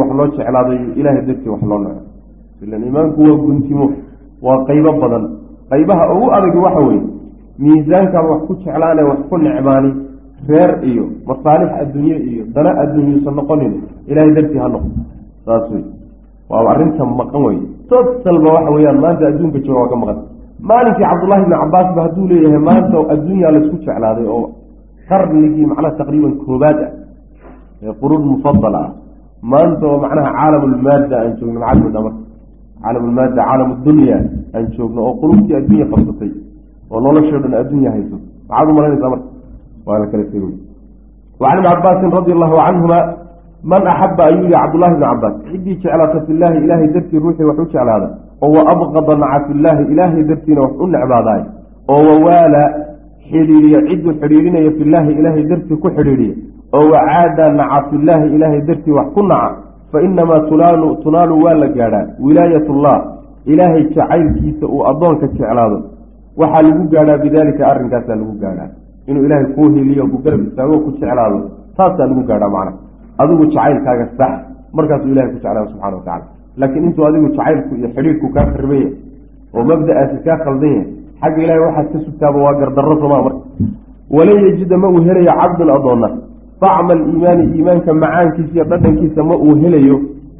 wax loo jeclaaday ilaahay dartii wax loo naco. Ilan iimaanku waa guntimo waa qaybo badan. Qaybaha ugu adag waxa weye miisaankan wax ku jeclaane wax ku necbaani reer iyo masaalix adduunye iyo dana adduunyuusan noqonin ilaahay dartii ha noqo saas wey waa arrinta maqan wey totalba waxa weyaan maanta adduunka jooga waa ka maqan. Maalinkii cabdullahi bni cabaas ba hadduu leeyahay maanta adduunyaa laysku jeclaaday oo qarnigii macnaha taqriiban koobaad ah ee quruun mufadal ah maanta oo macnaha caalamulmaadda aan joogno macalimi dhamar caalam dunya aan joogno oo qulubtii adduunya qabsatay oo noloshoo dhan adduunya haysato maxaad u malaynaysaa marka waa la kala tego wacan ibni cabaasin radi allahu canhuma man axaba ayuu yihi cabdullahi bni cabaas ciddii jeclaata filaahi ilaahay dartii ruuxii wax u jeclaada oo wa abqada naca filaahi ilaahay dartiina wax u necbaadaay oo wawaala xidhiiriya cidduu xidhiirinaya filaahi ilaahay dartii ku xidhiiriya oo wacaada naca filaahi ilaahay dartii wax ku naca fa inamaa tunaalu waa la gaadhaa wilaayatullah ilaahay jacaylkiisa uu addoonka jeclaado. Waxaa lagu gaadhaa bidaalika arrinkaasaa lagu gaadhaa. Inuu ilaahay kuu heliyo ku garab istaago ku jeclaado. Taasaa lagu gaadhaa macna. Adigu jacaylkaaga sax markaasuu ilahay ku jeclaado subxana wa tacala laakiin intuu adigu jacaylku iyo xidhiirku kaa khariban yahay oo mabda-aasi kaa yahay xagga ilahay waxaad ka sugtaaba waa gardarro somaa marka. Walan yejida ma uu helayo cabdun adoonna dacma aliimaani iimaanka macaankiisa iyo dhadhankiisa ma uu helayo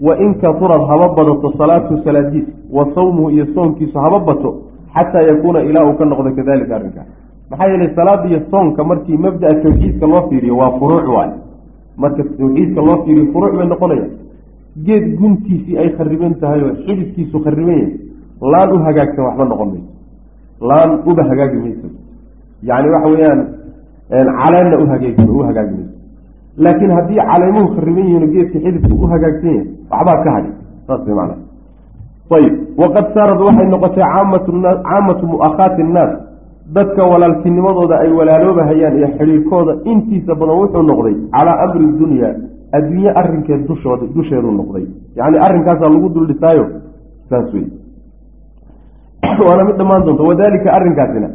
wa in katurad haba badato salaatu salaadiis wa sawmuhu iyo soonkiisu haba bato xataa yakuuna ilaa uu ka noqdo kadalika arrinkaas maxaa yeelay salaada iyo soonka markii mabdaa tawxiidka loo fiiriyo waa furuuc waay marka tawxiidka loo fiiriyo furuuc bay noqonaya geed guntiisii ay khariban tahay oo xididkiisu khariban yahay laan u hagaagsan waxba noqon mayso laan uba hagaagi mayso yacni waxa weeyaan caleenna uhagaag u hagaagi mayso laakiin haddii caleemuhu khariban yihiin oo geedka xididku u hagaagsan yahay waxbaa ka hadhi. Saas bay macnaa ayib waqad saarad waxay noqotay caamatu mu'akhaati innaas dadka walaaltinimadooda ay walaaloobahayaan iyo xidhiirkooda intiisa badan wuxuu noqday calaa amri dunya adduunye arrinkeed dushooda dusheeduu noqday. Yacni arrinkaasaa lagu dul dhisaayo saas wey waana mid dhammaan doonta. Wadaalika arrinkaasina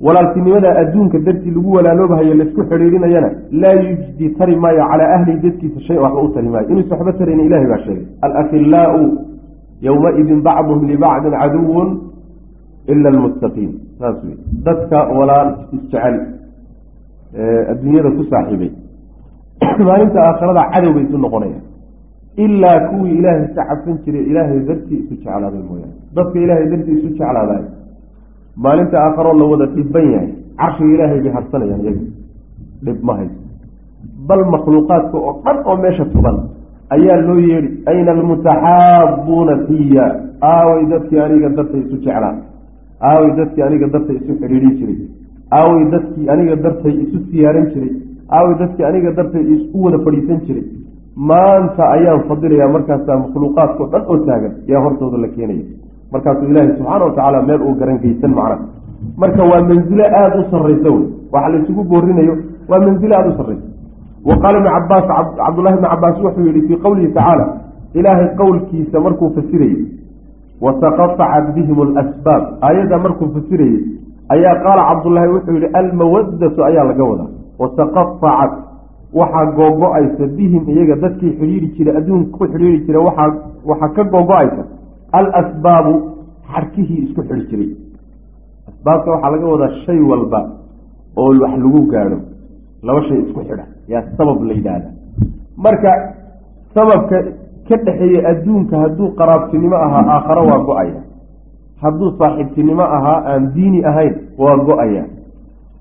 walaaltinimada adduunka dartii lagu walaaloobahayo laysku xidhiirinayana laa yujdi tari maayo calaa ahlihi dadkiisa shay waxba u tari maayo. Inuusa waxba tarayna ilahay baa sheegay alafillaau yowmaidin bacduhum libacdin caduwun ila almuttaqiin. Saas wey dadka walaal isjecel adduunyada ku saaxiibay. Maalinta aakhirada cadow bay isu noqonayaan. Ilaa kuwii ilaahay ka cabsan jiray ilaahay dartii isu jeclaaday mooyaane. Dadka ilaahay dartii isu jeclaadaay maalinta aakhiroo la wada dhibban yahay carshiga ilaahay bay harsanayaan iyaga. Dhib ma hayso. Bal makhluuqaadka oo dhan oo meesha tuban ayaa loo yeedhi ayna almutaxaabuuna fiya aaway dadkii aniga dartay isu jeclaa aaway dadkii aniga dartay isu xidhiidhin jiray. Aaway dadkii aniga dartay isu siyaaran jiray. Aaway dadkii aniga dartay isu wada fadhiisan jiray. Maanta ayaan fadilayaa markaasaa makhluuqaadkao dhan oo taagan. Yaa hortooda la keenaya markaasuu ilaahay subxaana wa tacaala meel uu garan geysan macna. Marka waa manzilo aada u sarraysa wey waxa laysugu boorinayo waa manzilo aada u sarraysa wa qaala ibnu cabaas cabdullahi ibni cabaas wuxuu yihi fii qowlihi tacaala ilaahay qowlkiisa markuu fasirayey wataqatacat bihim alasbaab. Aayadda markuu fasirayey ayaa qaala cabdullaahi wuxuu yihi almawadatu ayaa laga wadaa. Wataqatacat waxaa googo-aysa bihim iyaga dadkii xidhiiri jiray adduunka ku xidhiiri waxaa waxaa ka googo-aysa alasbaabu xarkihii isku xidhi jiray. Asbaabta waxaa laga wadaa shay walba oo wax lagu gaadho. Laba shay isku xidha. Yaa sabab la yidhaahda marka sababka ka dhexeeya adduunka hadduu qaraabtinimo ahaa aakharo waa go'aya. Hadduu saaxiibtinimo ahaa aan diini ahayn waa go'aya.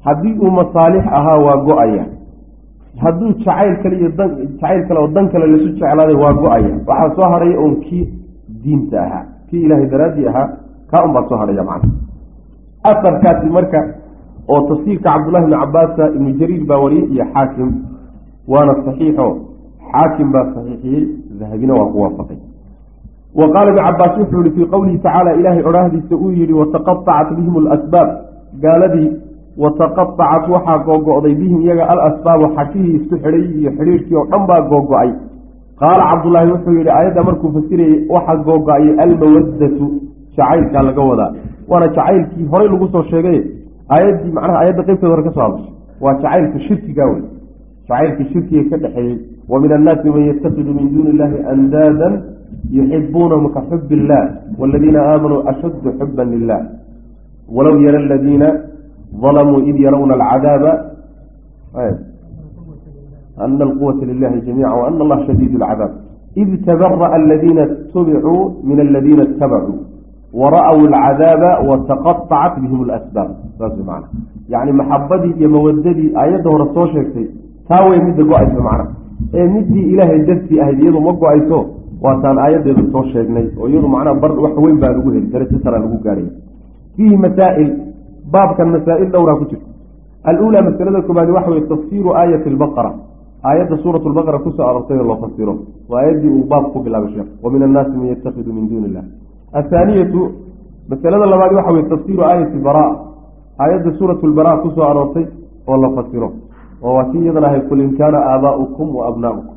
Haddii uu masaalix ahaa waa go'aya. Hadduu jacayl kale iyo jacayl kale oo dan kale lasu jeclaaday waa go'aya. Waxaa soo hadhaya uun kii diinta ahaa. Kii ilaahay daraaddii ahaa kaa un baa soo hadhaya macna asarkaasi marka oo tafsiirka cabdullahi bni cabaasa ibnu jariir baa wariyey iyo xaakim waana saxiixo. Xaakim baa saxiixiyey dahabina waa ku waafaqay. Wa qaala ibnu cabaas wuxuu yihi fii qowlihi tacaala ilaahay odhaahdiisa uu yidhi wataqatacat bihim alasbaab. Gaaladii wataqatacat waxaa googo-day bihim iyaga alasbaabu xakihii isku xidhay iyo xidhiirkii oo dhan baa googo-ay qaala cabdullaahi wuxuu yihi aayadda markuu fasirayey waxaa googo-ayay almawadatu jacaylkaa laga wadaa. Waana jacaylkii horay lagu soo sheegay. Aayaddii macnaha aayadda qeybteeda hore ka soo hadashay waa jacaylka shirkigaa wey jacaylkii shirkiga ka dhexeeyey wa min annaasi man yatakidu min duuni illahi andaadan yuxibuunahum ka xub illah waladiina aamanuu ashaddu xuban lilah walow yara aladiina dalamuu id yarawna alcadaaba ana alquwata lilahi jamiica waana allaha shadiid lcadaab id tabara'a aladiina itubicuu min aladiina itabacuu wara'w alcadaaba wataqaطacat bihim lasbaab saas man yani maxabadii iyo mawadadii aayadda hore soo sheegtay taa wey midda go'ayso macna ee midii ilaahay dartii ahayd iyadu ma go'ayso waataan aayaddeeda soo sheegnay oo iyadu macnaa bar wax weyn baa lagu heli darajo saraa lagu gaaraya fiihi masaa'il baabkan masaa'il dhowraa ku jirta aluulaa masalada koobaadi waxa weye tafsiiru aayati albaqara aayadda suurat lbaqara ku soo aroortay loo fasiro. Waa aayaddii uu baab ku bilaabay sheekh. Wa min annaasi man yattakidu min duuni illah athaaniyatu masalada labaad waxa weye tafsiiru aayati bara aayadda suurat lbara ku soo aroortay oo la fasiro. Oo waa kii iyadan ahay qul in kaana aabaa'ukum wa abnaa'ukum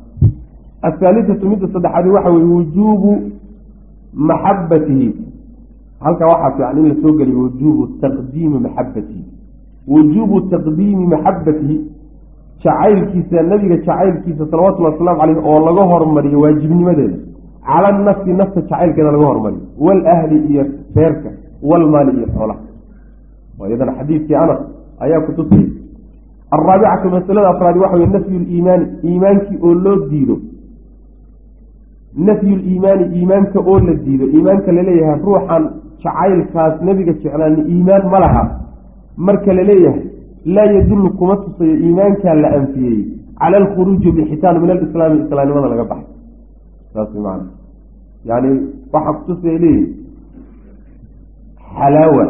athaalithatu midda saddexaadi waxa weye wujuubu maxabatihi halkaa waxaa fiican in la soo geliyo wujuubu taqdiimi maxabatihi wujuubu taqdiimi maxabatihi jacaylkiisa nabiga jacaylkiisa salawatullhi wasalaamu caleyh oo laga hormariyo waajibnimadeeda. Cala nafsi nafta jacaylkeeda laga hormariyo. Walahli iyo reerka walmaali iyo xoolaha. Waa iyadana xadiidkii anas ayaa ku tusayay alraabicatu masalada afraadi waxa wey nafyu liimaani iimaankii oo loo diido. Nafyu liimaani iimaanka oo la diido. Iimaanka la leeyahay ruuxan jacaylkaas nebiga jeclaani iimaan ma laha. Marka la leeyahay laa yadullu kuma tusayo iimaankaa la anfiyeeyey cala alkhuruuji bixitaan min alislaami islaamnimada laga baxay. Saas man yani waxaa kutusaya leeyihi xalaawa.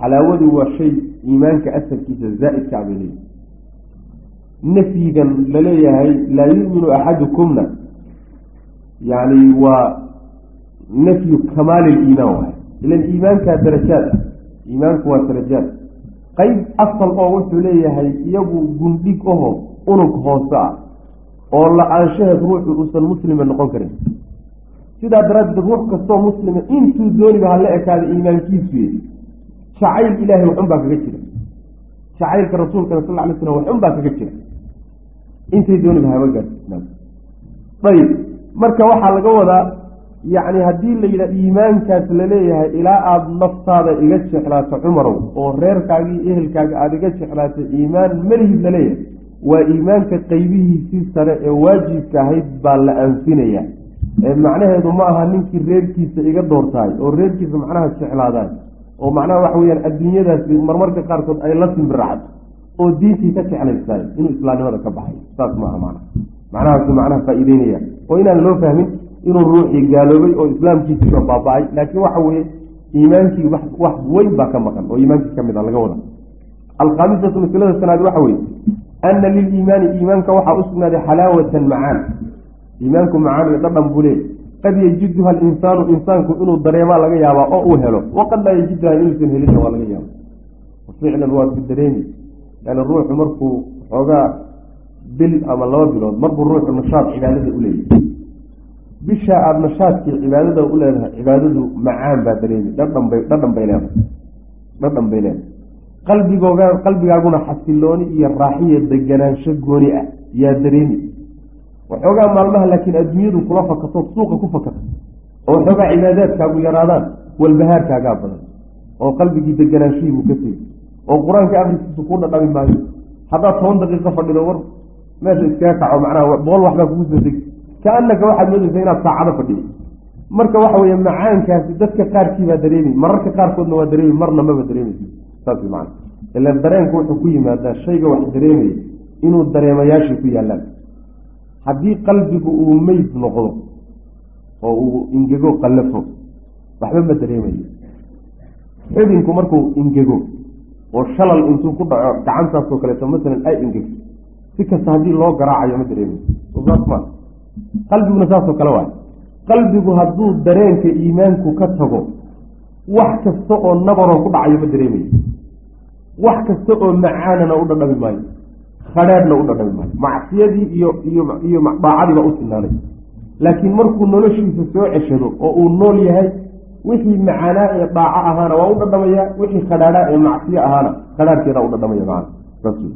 Xalaawadu waa shay iimaanka asalkiisa zaa'idkaa bay leeyihi nafyigan la leeyahay laa yuminu axadukumna. Yani waa nafyu kamaali liimaan waay. Ilan iimaankaa darajaad ah. Iimaanku waa darajaad qeyb asal oo wuxuu leeyahay iyagu gundhig aho unug hoose ah oo la'aanshaheed ruuxu uusan muslima noqon karin. Sidaa daraaddeed ruux kastoo muslima intuu dooniba hala ekaada iimaankiisu yey jacayl ilaahay waxun baa kaga jira. Jacaylka rasuulkana sal lay slam waxun baa kaga jira. Intay dooniba haba gaarsiisnaa ayib marka waxaa laga wadaa yacni haddii la yidhaha iimaankaas la leeyahay ilaa aada naftaada iga jeclaato cumarow oo reerkaagii ehelkaaga aada iga jeclaato iimaan melihid la leeyahay waa iimaanka qeybihiisii sare ee waajibka ahayd baa la anfinaya ee macnaheedu ma aha ninkii reerkiisa iga doortahay oo reerkiisa macnaha jeclaadaay oo macnaha waxa weyaan adduunyadaasi marmarka qaarkood ay la simbiracdo oo diintii ka jeclaystaay inuu islaamnimada ka baxay. Saas maaha macna macnahaasu macnaha faa-iideynaya oo inaan loo fahmin inuu ruuxii gaaloobay oo islaamkiisiiba baaba-ay. Laakiin waxa weeye iimaankii wax weyn baa ka maqan oo iimaankii ka mid a laga wada alkhaamisatu masalada shanaad waxa weye ana liliimaani iimaanka waxaa u sugnaaday xalaawatan macaan. Iimaanku macaan iyo dhadhan buu qad yajiduha alinsaanu insaanku inuu dareemaa laga yaabaa oo uu helo. Waqad laa yajiduha inuusan helinna waa laga yaaba ficlan waa ku dareemi. Yani ruuxu markuu xoogaa bil ama laba bilood marbuu ruuxu nashaad cibaadada u leeyahay bisha aada nashaadkii cibaadada u leedahay cibaadadu macaan baa dareemi. Dhadhan bay dhadhan bay leedahay. Dhadhan bay leedahay. Qalbigooga qalbigaaguna xasilooni iyo raaxiya deganaansho gooni ah yaa dareemi. Waxoogaa maalmaha laakiin adduunyadu kula fakato suuqa ku fakato. Oo waxoogaa cibaadaadkaagu yaraadaan walbahaarkaagaa badan. Oo qalbigii deganaanshihiibuu ka tegi oo qur'aanka akriskiisu kuu dhadhami maayo. Haddaad toban daqiiqo fadhido war meesha iskaga kaco macnaha boqol waxbaa kugu soo degi kaanaka waxaad moodaysa inaad saacado fadhiyo. Marka waxa weeye macaankaasi dadka qaarkiibaa dareemi mararka qaarkoodna waa dareemi marna maba dareemaysi saas macana ila dareenku wuxuu ku yimaadaa shayga wax dareemaya inuu dareemayaashii ku yaallaan. Haddii qalbigu uu meyd noqdo oo uu ingego qallafo waxba ma dareemayo. Xubinku markuu ingego oo shalal intuu ku dhaco gacantaasoo kaleeto masalan ay ingegto si kasta haddii loo garaacayo ma ma qalbiguna saasoo kale waay. Qalbigu hadduu dareenka iimaanku ka tago wax kasta oo nabaroo ku dhacayo ma dareemayo. Wax kasta oo macaanana u dhadhami maayo khadhaadhna u dhadhami maayo. Macsiyadii iyo iyo iyo daacadiiba u sinaanay laakiin markuu noloshiisa soo ceshado oo uu nool yahay wixii macaanaa ee daaco ahaana waa u dhadhamaya wixii khadhaadhaa ee macsiyo ahaana khadhaadhkeedaa u dhadhamaya macana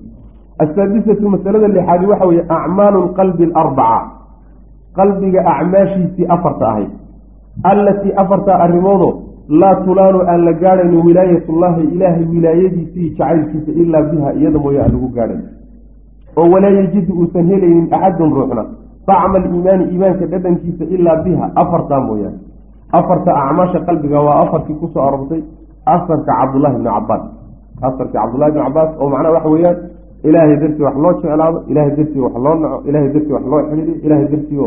asaadisatu masalada lixaadi waxa weeye acmaalu lqalbi alarbaca qalbiga acmaashiisii afarta ahayd. Allatii afarta arrimoodoo laa tulaanu aan la gaadhayno wilaayatullaahi ilaahay wilaayadiisii jacaylkiisa ilaa biha iyada mooye aan lagu gaadhayn. Oo walaa yajidu uusan helaynin axadun ruuxna dacma aliimaani iimaanka dhadhankiisa ilaa biha afartaa mooyaane. Afarta acmaasha qalbiga waa afarkii ku soo aroortay asarka cabdullahi bni cabaas asarka cabdullahi bni cabaas oo macnaha waxa weeyaan ilaahay dartii wax loo jeclaado ilaahay dartii wax loo naco ilaahay dartii wax loo xidhiido ilaahay dartii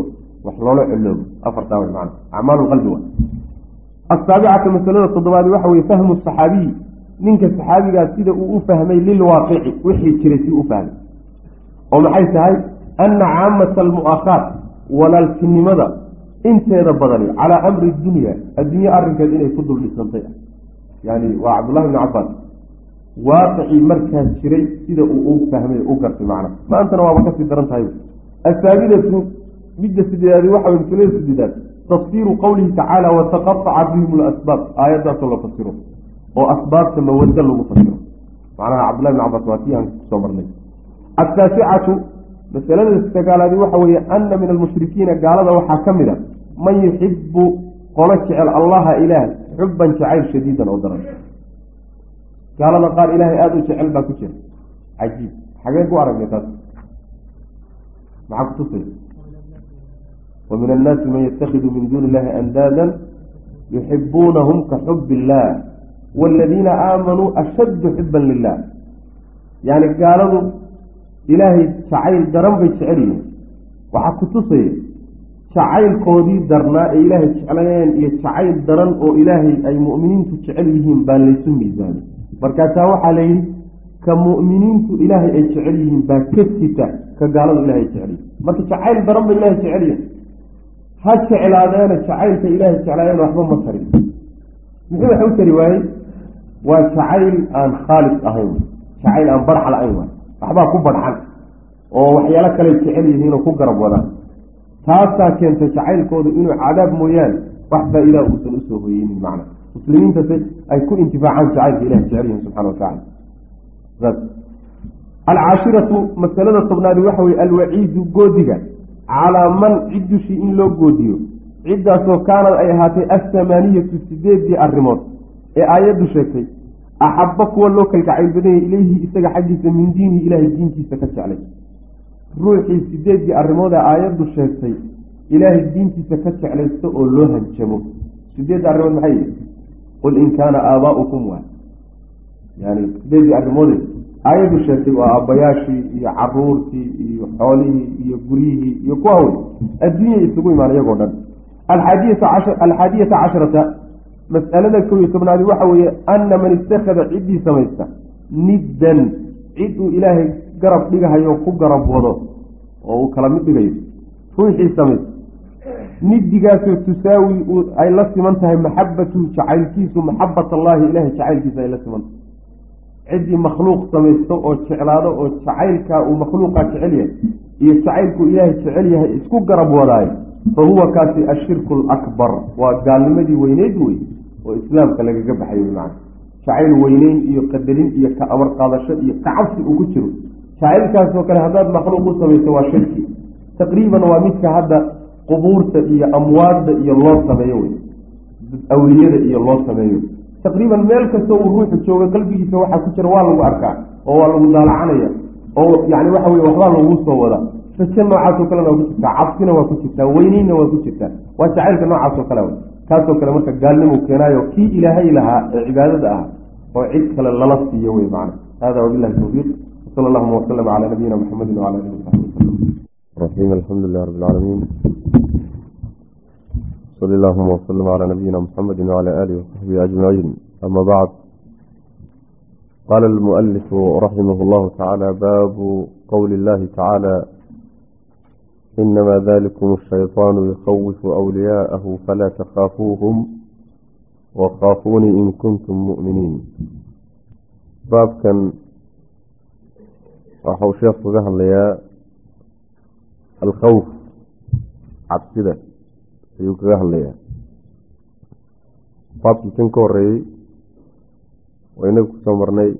wax loola coloobo afartaa way macana acmaalu qalbi wa asaabicata masalada toddobaadi waxa weye fahmu saxaabiyi ninka saxaabigaa sida uu u fahmay lilwaaqici wixii jiray si u fahmay. Oo maxay tahay? Ana caamata almu'akhaat walaaltinimada inteeda badani calaa amri dunya adduunye arrinkeed inay ku dul dhisantay. Yani waa cabdullahi bni cabaas waaqicii markaa jiray sida uu u fahmay u gartay macna. Maantana waaba ka sii daran tahay. Asaabidatu midda sideedaadi waxa way masalada sideedaad. Tafsiiru qowlihi tacaala wataqaaca bihim lasbaab aayaddaasoo la fasiro oo asbaabta mawado lagu fasiro. Macnaha cabdullahi bn cabaas waa kii aan ku soo marnay. Ataasicatu masalada sagaalaadi waxa weeye ana min almushrikiina gaalada waxaa ka mid a. Man yuxibu qolo jecel allaha ilaah xuban jacayl shadiidan oo daran gaalada qaar ilaahay aada u jecel baa ku jira. Cajiib. Xageen ku aragnay taas. Maxaa kutusay wa min annaasi man yatakhidu min duuni illahi andaadan yuxibuunahum ka xub illah waaladiina aamanuu ashaddu xiban lilah yani gaaladu ilaahay jacayl daran bay jecel yihiin. Waxaa kutusaya jacaylkoodii darnaa ee ilaahay jeclayeen iyo jacayl daran oo ilaahay ay mu'miniintu jecel yihiin baa laysu miisaamay markaasaa waxaa la yidhi ka mu'miniintu ilaahay ay jecel yihiin baa ka sita ka gaaladu ilahay ay jecel yihiin marka jacayl daran ba ilahay jecel yihiin ha jeclaadeena jacaylka ilaahay jeclaayeen waxba ma tarin muxuu wax u tari waayey? Waa jacayl aan khaalis ahayn. Jacayl aan barxa la-ayn waay. Waxbaa ku barxan oo waxyaalo kale jecel yihiinoo ku garab wadaan. Taasaa keentay jacaylkooda inuu cadaab mooyaane wax faa-idaa uusan u soo hoyeynin macna muslimiintase ay ku intifaacaan jacaylka ilahi jecel yihiin subxana watacala alcaashiratu masalada tobnaadi waxa weye alwaciidu goodiga calaa man cid dushii in loo goodiyo. Ciddaasoo kaanad ay ahaatay athamaaniyatu sideedii arrimood ee aayaddu sheegtay axabba kuwa loo kalgacayl badanya ileyhi isaga xaggiisa min diinihi ilaahay diintiisa ka jeclay. Ruuxii sideedii arrimood ee aayaddu sheegtay ilaahay diintiisa ka jeclaysto oo loo hanjamo. Sideedda arrimood maxay qul in kaana aabaa'ukum waay yani sideedii arrimoode aayaddu sheegtay waa aabbayaashii iyo caruurtii iyo xoolihii iyo guryihii iyo kuwa wey adduunya isugu imaan iyagoo dhan alxaadiyata casharata mas'alada kow tobnaadi waxa weeye ana man ittakhada ciddii samaysta niddan cid uu ilaahay garab dhigahayo ku garab wado oo uu kala mid dhigayo ruuxii samaysta nidigaasoo tusaawi ay la siman tahay maxabatuhu jacaylkiisu maxabat allaahi ilahay jacaylkiisa ay la siman. Tahay ciddii makhluuq samaysto oo jeclaado oo jacaylkaa uu makhluuqaa jecel yahay iyo jacaylkuu ilaahay jecel yahay isku garab wadaayo fa huwa kaasi ashirku alakbar waa gaalnimadii weyneyd wey oo islaamka lagaga baxay macna jacayl weyneyn iyo qadarin iyo ka amar qaadasho iyo kacabsi uu ku jiro. Jacaylkaasoo kale haddaad makhluuq u samaysto waa shirki. Taqriiban waa midka hadda qubuurta iyo amwaadda iyo loo sameeyo wey. Awliyada iyo loo sameeyo. Taqriiban meel kastoo uu ruuxu jooga qalbigiisa waxaa ku jira waa lagu arkaa oo waa lagu daalacanaya oo yani waxa weye waxbaa lagu soo wadaa. Raje noocaasoo kalena waa ku jirtaa cabsina waa ku jirtaa weyneynna waa ku jirtaa waa jacaylka noocaasoo kale kaasoo kale marka gaalnimu keenaayo kii ilaahay lahaa ee cibaadada ah oo cid kale lala siiyo wey macna hada wabilahi tawfiiq. Wsala allahuma waslama calaa nabiyina muxamedi wala alihi wasaxbi wasalam الرحيم الحمد لله رب العالمين. صلى اللهم وسلم على نبينا محمد وعلى آله وصحبه أجمعين. أما بعد قال المؤلف رحمه الله تعالى باب قول الله تعالى إنما ذلكم الشيطان يخوف أولياءه فلا تخافوهم وخافوني إن كنتم مؤمنين. باب كان وحو شيخ فقه ليا alkhawf. Cabsida. Ayuu kaga hadlayaa. Baabkikan ka horeeyey oo inaga ku soo marnay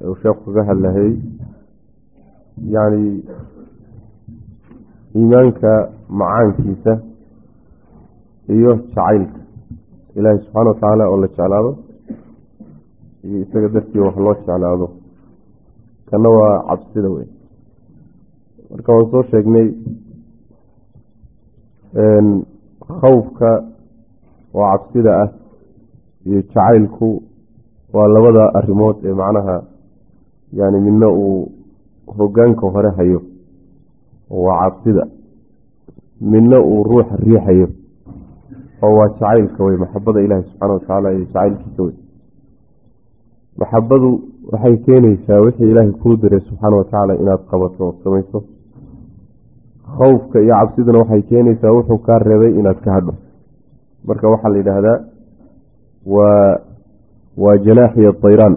ee uu sheekhu kaga hadlahayy yacni iimaanka macaankiisa iyo jacaylka. Ilaahay subxaana wa tacaala oo la jeclaado iyo isaga dartii wax loo jeclaado. Kana waa cabsida wey marka waan soo sheegnay khawfka oo cabsida ah iyo jacaylku waa labada arrimood ee macnaha yani midna uu hogaanka hore hayo waa cabsida midna uu ruuxa riixayo oo waa jacaylka wey maxabada ilaahi subxaana watacaala iyo jacaylkiisa wey maxabadu waxay keenaysaa wixii ilaahay kuu diray subxaana watacaala inaad qabato ood samayso khawfka iyo cabsiduna waxay keenaysaa wuxuu kaa reebay inaad ka hadho. Marka waxaa la yidhaahdaa waa waa janaaxiya dayraan.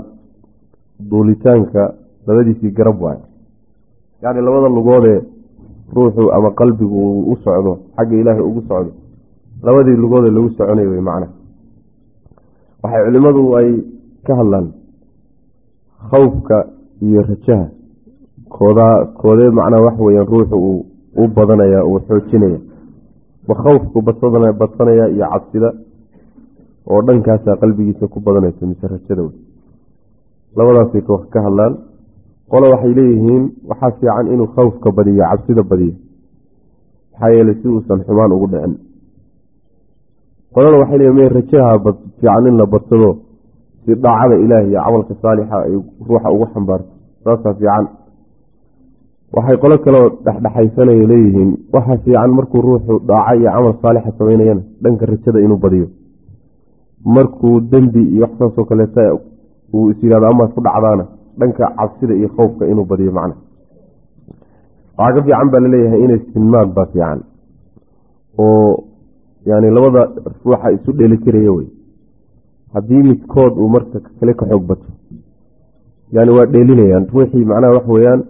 Duulitaanka labadiisii garab waay. Yacni labada lugoodee ruuxu ama qalbigu uu u socdo xagga ilaahay ugu socdo labadii lugoodee lagu soconay wey macna. Waxay culimmadu ay ka hadlaan khawfka iyo rajaha. Koodaa koodee macnaa wax weyaan ruuxu uu u badanaya uu xoojinaya ma khawfku badsanaya iyo cabsida oo dhankaasaa qalbigiisa ku badanaysa mise rajada wey. Labadaasay ka hadlaan. Qole waxay leeyihiin waxaa fiican inuu khawfka badiyo cabsida badiyo. Maxaa yeelay si uusan xumaan ugu dhicin. Qolana waxay leeyihiin rajaha fiican in la badsado si dhaacada ilaah iyo camalka saalixa ay ruuxa ugu xambaarto. Saasaa fiican waxay qolo kaleo dhexdhexaysanaya leeyihiin waxaa fiican markuu ruuxu dhaaco iyo camal saalixa samaynayana dhanka rajada inuu badiyo. Markuu dembi iyo wax saasoo kaleeta uu is yihahdo amaad ku dhacdaana dhanka cabsida iyo khowfka inuu badiyo macna. Waxaa ka fiican baa la leeyahay inay sinmaad baa fiican. Oo yani labada ruuxa isu dheelitiraya wey. Haddii midkood uu marka kale ka xoog bato yani waa dheelinayaan ruuxii macnaha wax weeyaan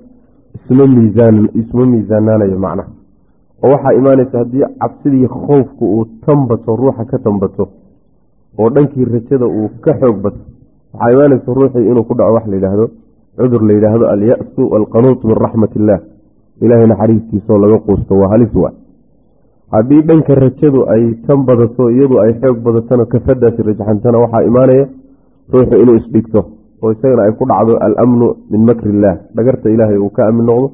isma miisaan isma miisaanaanayo macnaha oo waxaa imaanaysa haddii cabsidii khowfku uu tanbato ruuxa ka tanbato oo dhankii rajada uu ka xoog bato waxaa imaanaysa ruuxii inuu ku dhaco wax la yidhaahdo cudur la yidhaahdo alyasu walqanuutu min raxmat illaah ilaahay naxariistiisaoo laga quusto waa halis waa haddii dhanka rajadu ay tan badato iyadu ay xoog badatona kafadaasi rajaxantana waxaa imaanaya ruuxu inuu isdhigto oo isagana ay ku dhacdo alamnu min makri illaah dhagarta ilaahay uu ka amin noqdo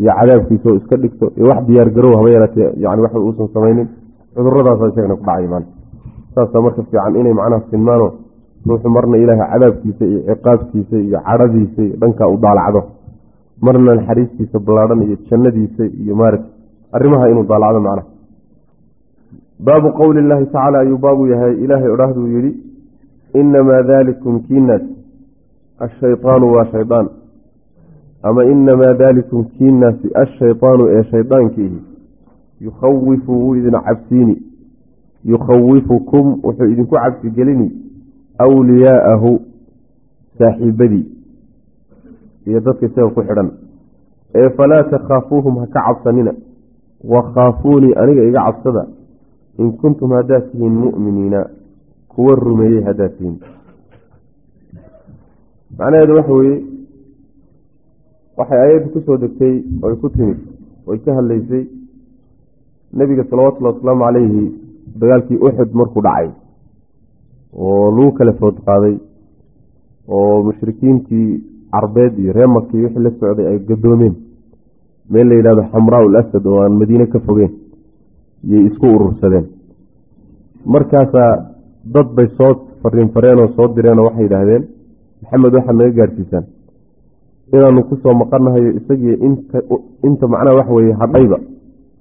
iyo cadaabkiisa oo iska dhigto iyo wax diyaargarow haba yaraatee yani wax uusan samaynin. Cuduradaasa isagana ku dhacay maana saasa marka fiican inay macnaha sinmaano ruuxu marna ilaahay cadaabkiisa iyo ciqaabtiisa iyo cadhadiisa iyo dhankaa u daalacdo. Marna naxariistiisa ballaadhan iyo jannadiisa iyo maarata arrimaha inuu daalacdo macnaha. Baabu qowli illaahi tacaala ayuu baabu yahay. Ilaahay odhaahduu yidhi inamaa dalikum kiinaas ashaydaanu waa shaydaan ama inamaa dalikum kiinaasi ashaydaanu ee shaydaankiihi yukhawifu wuu idin cabsiini yukhawifukum wuxuu idinku cabsigelini wliyaa'ahu saaxiibadii iyo dadka isaga ku xidhan ee falaa takhaafuuhum ha ka cabsanina wakhaafuunii aniga iga cabsada in kuntum haddaad tihiin mu'miniina kuwa rumeeyey haddaad tihiin macnaheedu waxa weeye waxay ayaddu ku soo degtay oy ku timid oy ka hadlaysay nebiga salawatullhi wasalaamu calayhi dagaalkii uxud markuu dhacay oo lagu kala food qaaday oo mushrikiintii carbeed iyo reer makii wixii la socday ay gadoomeen meel la yidhahdo xamraa ul asad oo aan madiine ka fogeen yay isku urursadeen. Markaasaa dad bay soo fariin fareenoo soo direenoo waxay yidhaahdeen maxamed waxaad naga gaadhsiisaan inaanu ku soo maqanahayo isagii inta macnaha waxa weye hadhayba.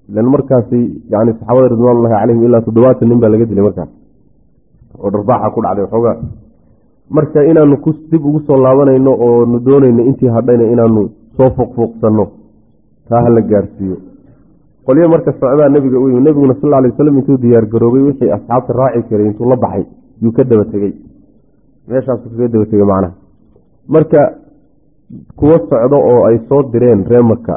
Ilan markaasi yani saxaabada ridwaanullahi calayhim ilaa toddobaatan nin baa laga dilay markaas oo dharbaaxa ku dhacday waxoogaa marka inaanu dib ugu soo laabanayno oonu doonayno intii hadhayna inaanu soo fuuqfuuqsanno taa hala gaarsiiyo. Qolyo marka socdaa nebiga u yimi nebiguna sal alay waslam intuu diyaar garoobay wixii asxaabta raaci karay intuu la baxay yuu ka daba tegey meeshaasu kaga daba tegey macnaha marka kuwo socdo oo ay soo direen ree maka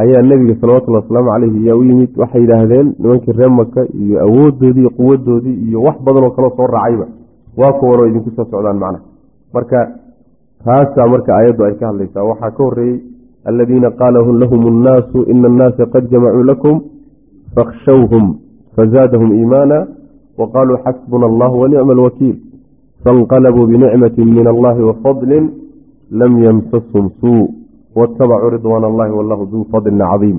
ayaa nebiga salawatullhi wasalaamu caleyhi yaa u yimid waxay yidhaahdeen nimankii ree maka iyo awoodoodii iyo quwadoodii iyo wax badanoo kaloo soo raacayba waa kuwanoo idinku soo socdaan macnaha marka taasaa marka ayaddu ay ka hadlaysaa. Waxaa ka horreeyey aladiina qaala lahum annaasu ina annaasa qad jamacuu lakum fakhshawhum fazaadahum iimaana waqaaluu xasbuna allah wanicma alwakiil fainqalabuu binicmati min allahi wa lam yamsashum suu waاtabacuu ridwaan allahi wallahu duu fadlin caiim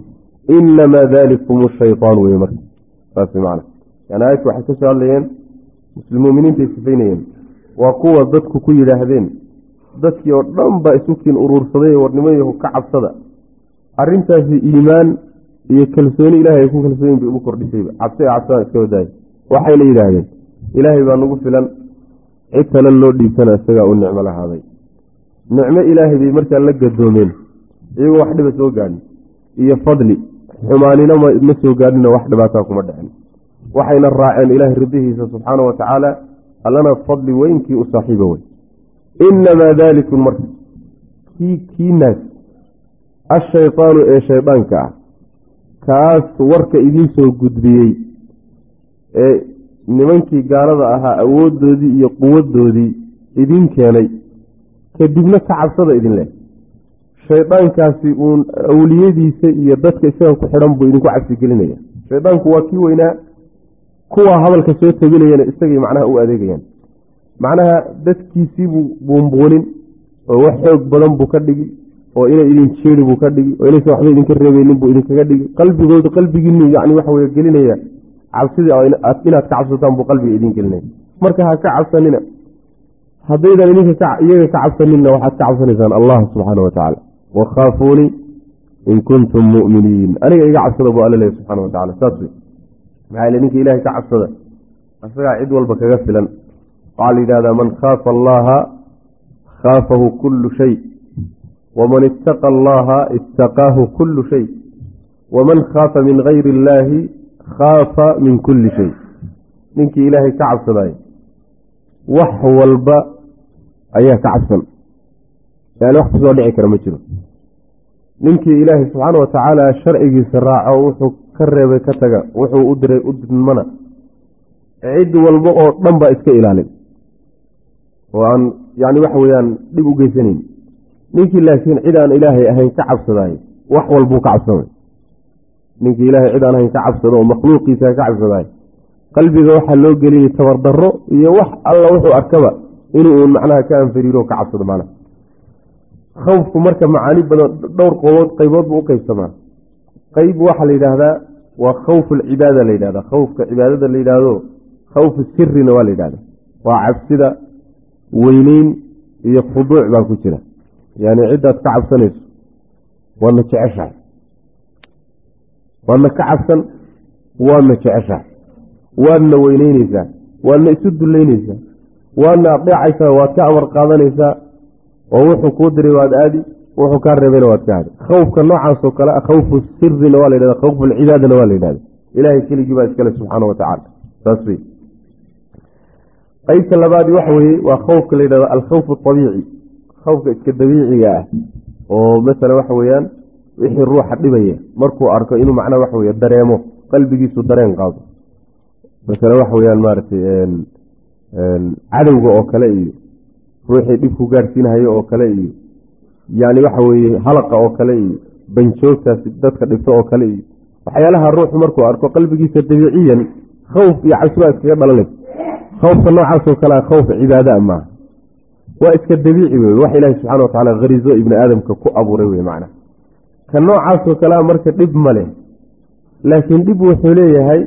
inamaa dalikum shayaan weye marka saas yani aayadku waxay ka hadlayeen muslimuminiintay sifaynayeen waa kuwa dadku ku yidhaahdeen dadkii oo dhan baa isukiin uruursaday warnimayahu ka cabsada arintaasi iimaan iyo kalsooni ilahay ay ku kalsooyin bay ugu kordhisayba cabsi cabsadaan iska wadaaya waxayna yidhaahdeen ilaahay baa nagu filan cid kale loo dhiibtana isagaa u nicmo lahaaday. Nicmo ilaahay bay markaa la gadoomeen iyagoo wax dhiba soo gaadhin. Iyo fadli xumaanina ma soo gaadhino wax dhibaataa kuma dhicin. Waxayna raaceen ilaahay ridihiisa subxaana wa tacaala allana fadli weynkii u saaxiiba wey inamaa daalikum marka kii kiinaas ashaydaanu ee shaydaanka ah kaas warka idiin soo gudbiyey ee nimankii gaalada ahaa awooddoodii iyo quwaddoodii idiin keenay kadibna ka cabsada idin leh. Shaydaankaasi uun awliyadiisa iyo dadka isaga ku xidhan buu idinku cabsigelinaya shaydaanku waa kii weynaa kuwaa hadalka soo teginayana isagay macnaha u adeegayaan. Macnaha dadkiisiibuu buunbuunin oo wax xoog badan buu ka dhigi oo inay idin jeeri buu ka dhigi oo inaysan waxba idinka reebeynin buu idinkaga dhigi. Qalbigoodu qalbigiinu yani waxa weye gelinaya cabsidii inaad ka cabsataan buu qalbiga idin gelinaya marka ha ka cabsanina haddaydan iyaga ka cabsaninna waxaad ka cabsanaysaan allah subxaana wa tacaala. In kuntum mu'miniin. Aniga iga cabsada buu alla leeya subxana wa saas maxaa yele ninka ilaahay ka cabsada isagaa cid walba kaga filan. Waxaa la yidhahdaa man khaafa allaha khaafahu kullu shay. Waman ittaqa allaha ittaqaahu kullu shay. Waman khaafa min gayri illaahi khaafa min kulli shay. Ninkii ilaahay ka cabsadayo wax walba ayaa ka cabsan. Yani wax ku soo dhici kara ma jiro. Ninkii ilaahay subxaana wa tacaala sharcigiisa raaco wuxuu ka reebay ka taga wuxuu u diray u didmana. Cid walba oo dhan baa iska ilaalin. Oo aan yani waxa weyaan dhib u geysanayn. Ninkii laakiin cid aan ilaahay ahayn ka cabsadaayo wax walbuu ka cabsamay ninkii ilaahay cid aan ahayn ka cabsado oo makhluuqiisa ka cabsadaayo qalbiga waxaa loo geliyey tabardaro iyo wax alla wuxuu arkaba inuu macnaha ka anfariiro ka cabsado macnaha khawfku marka macaani badan dhowr qobood qaybood buu u qeybsamaa qeyb waxaa la yidhaahdaa waa khawfu alcibaada la yidhahda khawfka cibaadada la yidhaahdo khawfu sirina waa la yidhahda waa cabsida weyneyn iyo khuduuc baa ku jira. Yani ciddaad ka cabsanayso waadna jeceshahay waadna ka cabsan waadna jeceshahay waadna weyneyneysaa waadna isu duleyneysaa waadna adeecaysaa waad ka amar qaadanaysaa oo wuxuu kuu diray waad aadi wuxuu kaa reebayna waad ka aadi. Khawfka noocaasoo kale a khawfu sirina waa la yhahda khawfu alcibaadana waa la yidhahda ilaahay keligii baa iskale subxaana wa tacala saas wey qeybta labaadi waxa weeye waa khawfka la yidhahdo alkhawfu abiici khawfka iska dabiiciga ah oo masala waxa weeyaan wixii ruuxa dhibaya markuu arko inuu macnaha waxa dareemo qalbigiisu dareen qaado. Masale waxa weyaan maaragtay cadowga oo kale iyo ruuxii dhib ku gaadhsiinahayo oo kale iyo yani waxa weeye halaqa oo kale iyo banjoogtaasi dadka dhibto oo kale iyo waxyaalaha ruuxu markuu arko qalbigiisa dabiiciyan khawf iyo cabsi baa iskaga dhalanaysa. Khawfka noocaasoo kalea khawf cibaada maaha. Waa iska dabiici wey wax ilaahi subxana wa tacala harizo ibni aadamka ku abuuray wey macna ka noocaasoo kalea marka dhib ma leh. Laakiin dhib wuxuu leeyahay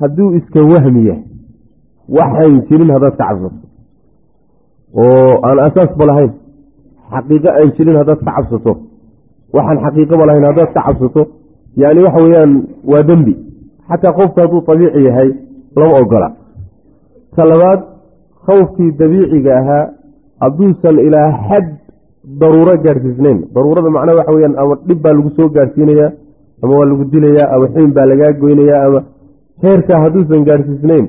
hadduu iska wahmiya waxaan jirin haddaad ka cabsato. Oo aan asaasba lahayn. Xaqiiqo aan jirin haddaad ka cabsato. Waxaan xaqiiqoba lahayn haddaad ka cabsato. Yani waxa weeyaan waa dembi. Xataa qofku hadduu abiici yahay lama ogola. Ta labaad khawfkii dabiiciga ahaa hadduusan ilaa xad daruuro gaadhsiisnayn daruurada macnaha waxa weyaan ama dhib baa lagu soo gaadhsiinayaa ama waa lagu dilayaa ama xubin baa lagaa goynayaa ama heerkaa hadduusan gaadhsiisnayn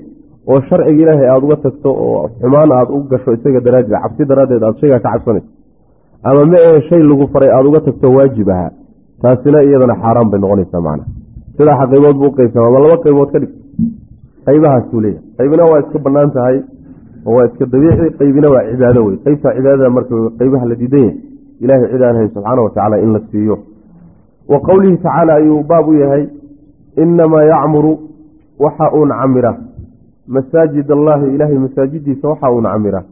oo sharciga ilaahay aada uga tagto oo xumaan aada u gasho isaga daraaddeed cabsi daraaddeed aada shaygaa ka cabsanayso. Ama ma ee shay lagu faray aada uga tagto waajib ahaa taasina iyadana xaaraan bay noqonaysaa macna. Sidaa qaybood buu uqeysama ama laba qaybood ka dhig. Qaybahaasuu leeyahay. Qaybina waa iska bannaan tahay oo waa iska dabiici qaybina waa cibaado wey qeybtaa cibaadada marka qaybaha la diidan yahay ilahay cid aan hayn subxaana in la siiyo. Wa qowlihi tacaala ayuu baab u yahay inamaa yacmuru waxa uun camira. Masaajid allahi ilaahay masaajidiisa waxa uun camira.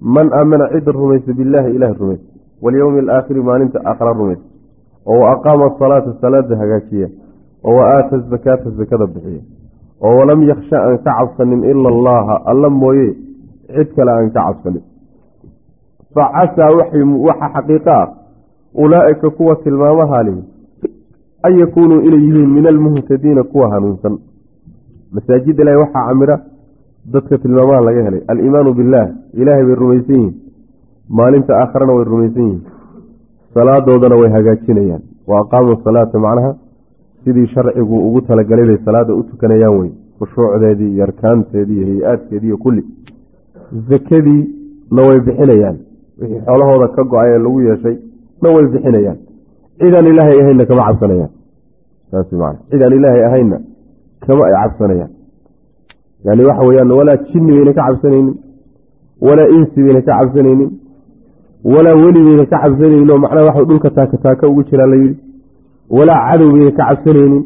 Man aamana cida rumaysa billaahi ilahay rumaysa walyowmi alaakhiri maalinta aakhara rumaysa oo wa aqaama asalaata salaada hagaajiya. Oo wa aata azakaata sakada bixiya. Oo walam yakhsha aan ka cabsanin ila allaha alla mooye cid kale aan ka cabsanin fa casaa waxa xaqiiqo ah ulaa'ika kuwa tilmaamaha lihi an yakuunuu inay yihiin min almuhtadiina kuwa hanuunsan. Masaajid ilahi waxaa camira dadka tilmaamaha laga helay. Aliimaanu billaah ilaahay bay rumaysan yihiin. Maalinta aakharana way rumaysan yihiin. Salaadoodana way hagaajinayaan. Wa aqaamuu salaata macnaha sidii sharcigu ugu talagalay bay salaada u tukanayaan wey khushuucdeedii iyo arkaanteedii iyo hay'aadkeedii iyo kulli sakadiina way bixinayaan. Wixii xoolahooda ka go'ay ee lagu yeeshay na way bixinayaan. Cidaan ilaahay ahaynna kama cabsanayaan. Saas man cidaan ilaahay ahaynna kama ay cabsanayaan. Yani waxa weyaan walaa jinni bayna ka cabsanaynin walaa insi bayna ka cabsanaynin walaa weli bayna ka cabsanaynin oo macnaha waxa dhulka taaka taaka ugu jiraa layidhi walaa cadow bayna ka cabsanaynin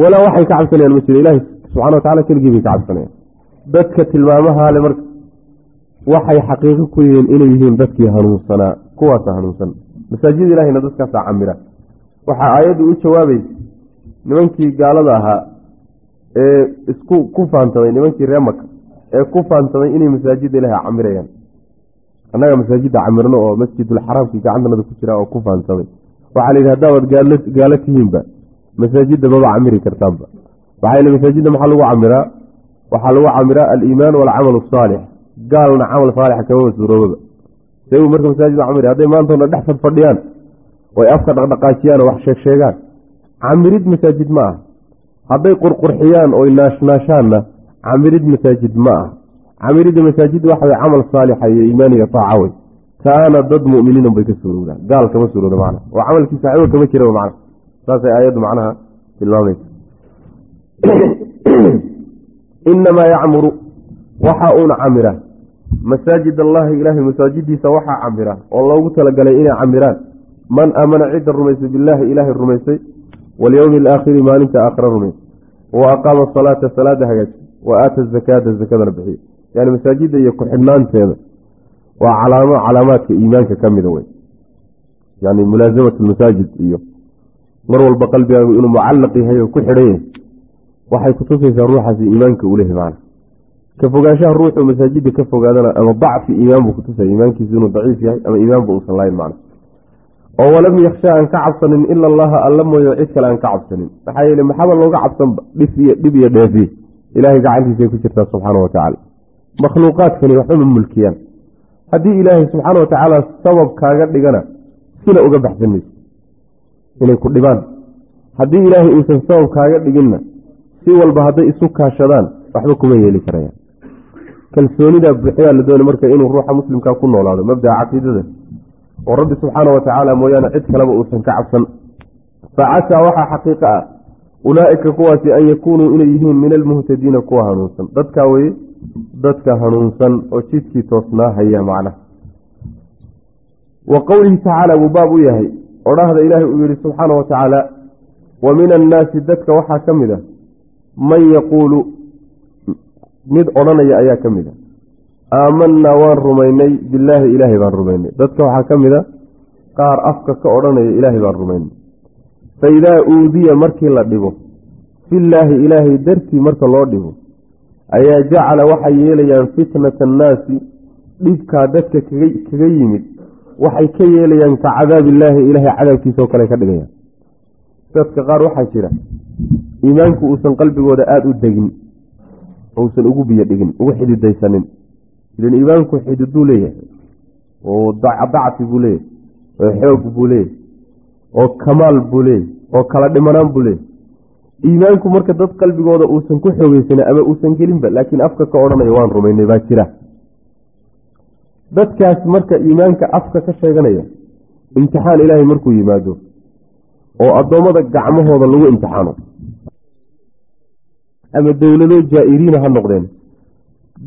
walaa waxay ka cabsanayaan ma jiro ilaahi subxana watacala keligii bay ka cabsanayaan. Dadka tilmaamaha le marka waxay xaqiiqo ku yihiin inay yihiin dadkii hanuunsanaa kuwaasa hanuunsan. Masaajid ilaahayna dadkaasaa camira. Waxaa aayaddu u jawaabaysa nimankii gaalada ahaa ee isku ku faantamay nimankii ree maka ee ku faantamay inay masaajidda ilaahay camirayaan. Annaga masaajidda camirno oo masjidulxaraamkii gacantanada ku jira oo ku faantamay waxaa la yidhi haddaabad gaalo tihiinba masaajidda maba camiri kartaanba. Waxaa masaajidda maxaa lagu camiraa? Waxaa lagu camiraa aliimaan walcamal asaalix gaalna camal saalixa kamaba suuroobaba see uu marka masaajid camiri hadday maantoona dhex fadfadhiyaan oy afka dhaqdhaqaajiyaan oo wax sheeg camirid masaajid ma ah. Hadday qurqurxiyaan oy naashnaashaanna camirid masaajid ma ah. Camiridda masaajid waxa way camal saalixa iyo iimaan iyo taaca wey taana dad muminiinan bay ka suurowdaan. Gaal kama suurowda macna. Oo camalkiisa waxba kama jiraba macna. Saasay aayaddu macnaha tilmaamaysa. Inamaa yacmuru waxa uuna camira masaajid allahi ilaahay masaajidiisa waxaa camira oo loogu talagalay inay camiraan. Man aamana cidda rumaysay billaahi ilaahay rumaysay walyowmi alaakhiri maalinta aakhira rumaysay. Wa aqaama asalaata salaada hagaaji wa aata azakaata zakadana bixiya. Yani masaajidda iyo ku-xidhnaanteeda waa calaamo calaamaadka iimaanka ka mida wey yani mulaasamat masaajid iyo mar walba qalbigaagu inuu mucallaq yahay oo ku xidhan yahay waxay kutusaysaa ruuxaasi iimaanka uu lehay macna ka fogaanshaha ruuxuu masaajidda ka fogaadana ama dacfi iimaan buu kutusaya iimaankiisu inuu daciif yahay ama iimaanba uusan lahayn macna. oo walam yakhsha aan ka cabsanin ila allaha alla mooyo cid kale aan ka cabsanin. Maxaa yeele maxaba looga cabsanba dhib iyo dheefiye ilaahay gacantiisay ku jirtaa subxaana wa tacaala. Makhluuqaadkani waxba ma mulkiyaan. Haddii ilaahay subxaana wa tacaala sabab kaaga dhigana sina uga baxsan mayso inay ku dhibaan. Haddii ilaahay uusan sabab kaaga dhiginna si walba hadday isu kaashadaan waxba kuma yeeli karayaan kalsoonida buuxyaa la doonay marka inuu ruuxa muslimkaa ku noolaado mabdaca caqiidadaas oo rabbi subxaana wa tacaala mooyaane cid kaleba uusan ka cabsan. Fa casaa waxaa xaqiiqa ah ulaa'ika kuwaasi an yakuunuu inay yihiin min almuhtadiina kuwa hanuunsan. Dadkaa weye dadka hanuunsan oo jidkii toosnaa haya macna. Wa qowlihi tacaala buu baab u yahay. Odhahda ilaahay uu yihi subxaana wa tacaala wa min annaasi dadka waxaa ka mid a man yaquulu mid odhanaya ayaa ka mid a. Aamanaa waan rumaynay billaahi ilaahay baan rumaynay. Dadka waxaa ka mid a qaar afka ka odhanaya ilaahay baan rumaynay. Fa idaa uudiya markii la dhibo fillaahi ilaahay dartii marka loo dhibo ayaa jacala waxay yeelayaan fitnata annaasi dhibkaa dadka kaga yimid. Waxay ka yeelayaan ka cadaabillaahi ilaahay cadaabkiisaoo kale ka dhigayaan. Dadka qaar waxaa jira iimaanku uusan qalbigooda aada u degin ousan ugu biyo dhigin ugu xididaysanin. Ilan iimaanku xididuu leeyahay oo dacfi buu leeyahay oo xoog buu leeyahay oo kamaal buu leeyahay oo kala dhimanaan buu leeyahay. Iimaanku marka dad qalbigooda uusan ku xoogeysanin ama uusan gelinba laakiin afka ka odhanaya waan rumaynay baa jira. Dadkaas marka iimaanka afka ka sheeganaya imtixaan ilaahay markuu yimaado oo addoommada gacmahooda lagu imtixaano ama dowlado jaa-iriina ha noqdeen.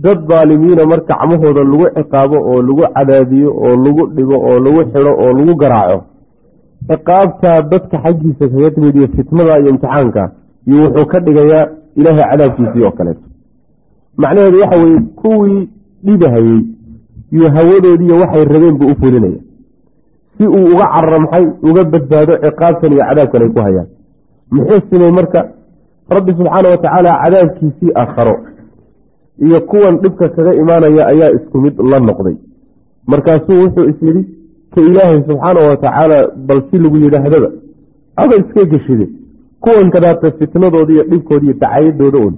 Dad daalimiina marka gacmahooda lagu ciqaabo oo lagu cadaadiyo oo lagu dhibo oo lagu xidho oo lagu garaaco ciqaabtaa dadka xaggiisa kaga timid iyo fitnada iyo imtixaanka iyo wuxuu ka dhigayaa ilaahay cadaabkiisii oo kaleeto macnaheedu waxa weeye kuwii dhibahayey iyo hawadoodiiyo waxay rabeen buu u fulinaya. Si uu uga cararo uga badbaado ciqaabtan iyo cadaabkan ay ku hayaan. Muxuu simay marka rabbi subxaana watacaala cadaabkiisii akharo iyo kuwan dhibka kaga imaanaya ayaa isku mid la noqday. Markaasuu wuxuu is yidhi ka ilaahay subxaana watacaala bal si lagu yidhaahdaba aba iska geshide. Kuwan kadaata fitnadooda iyo dhibkooda iyo dacayadooda un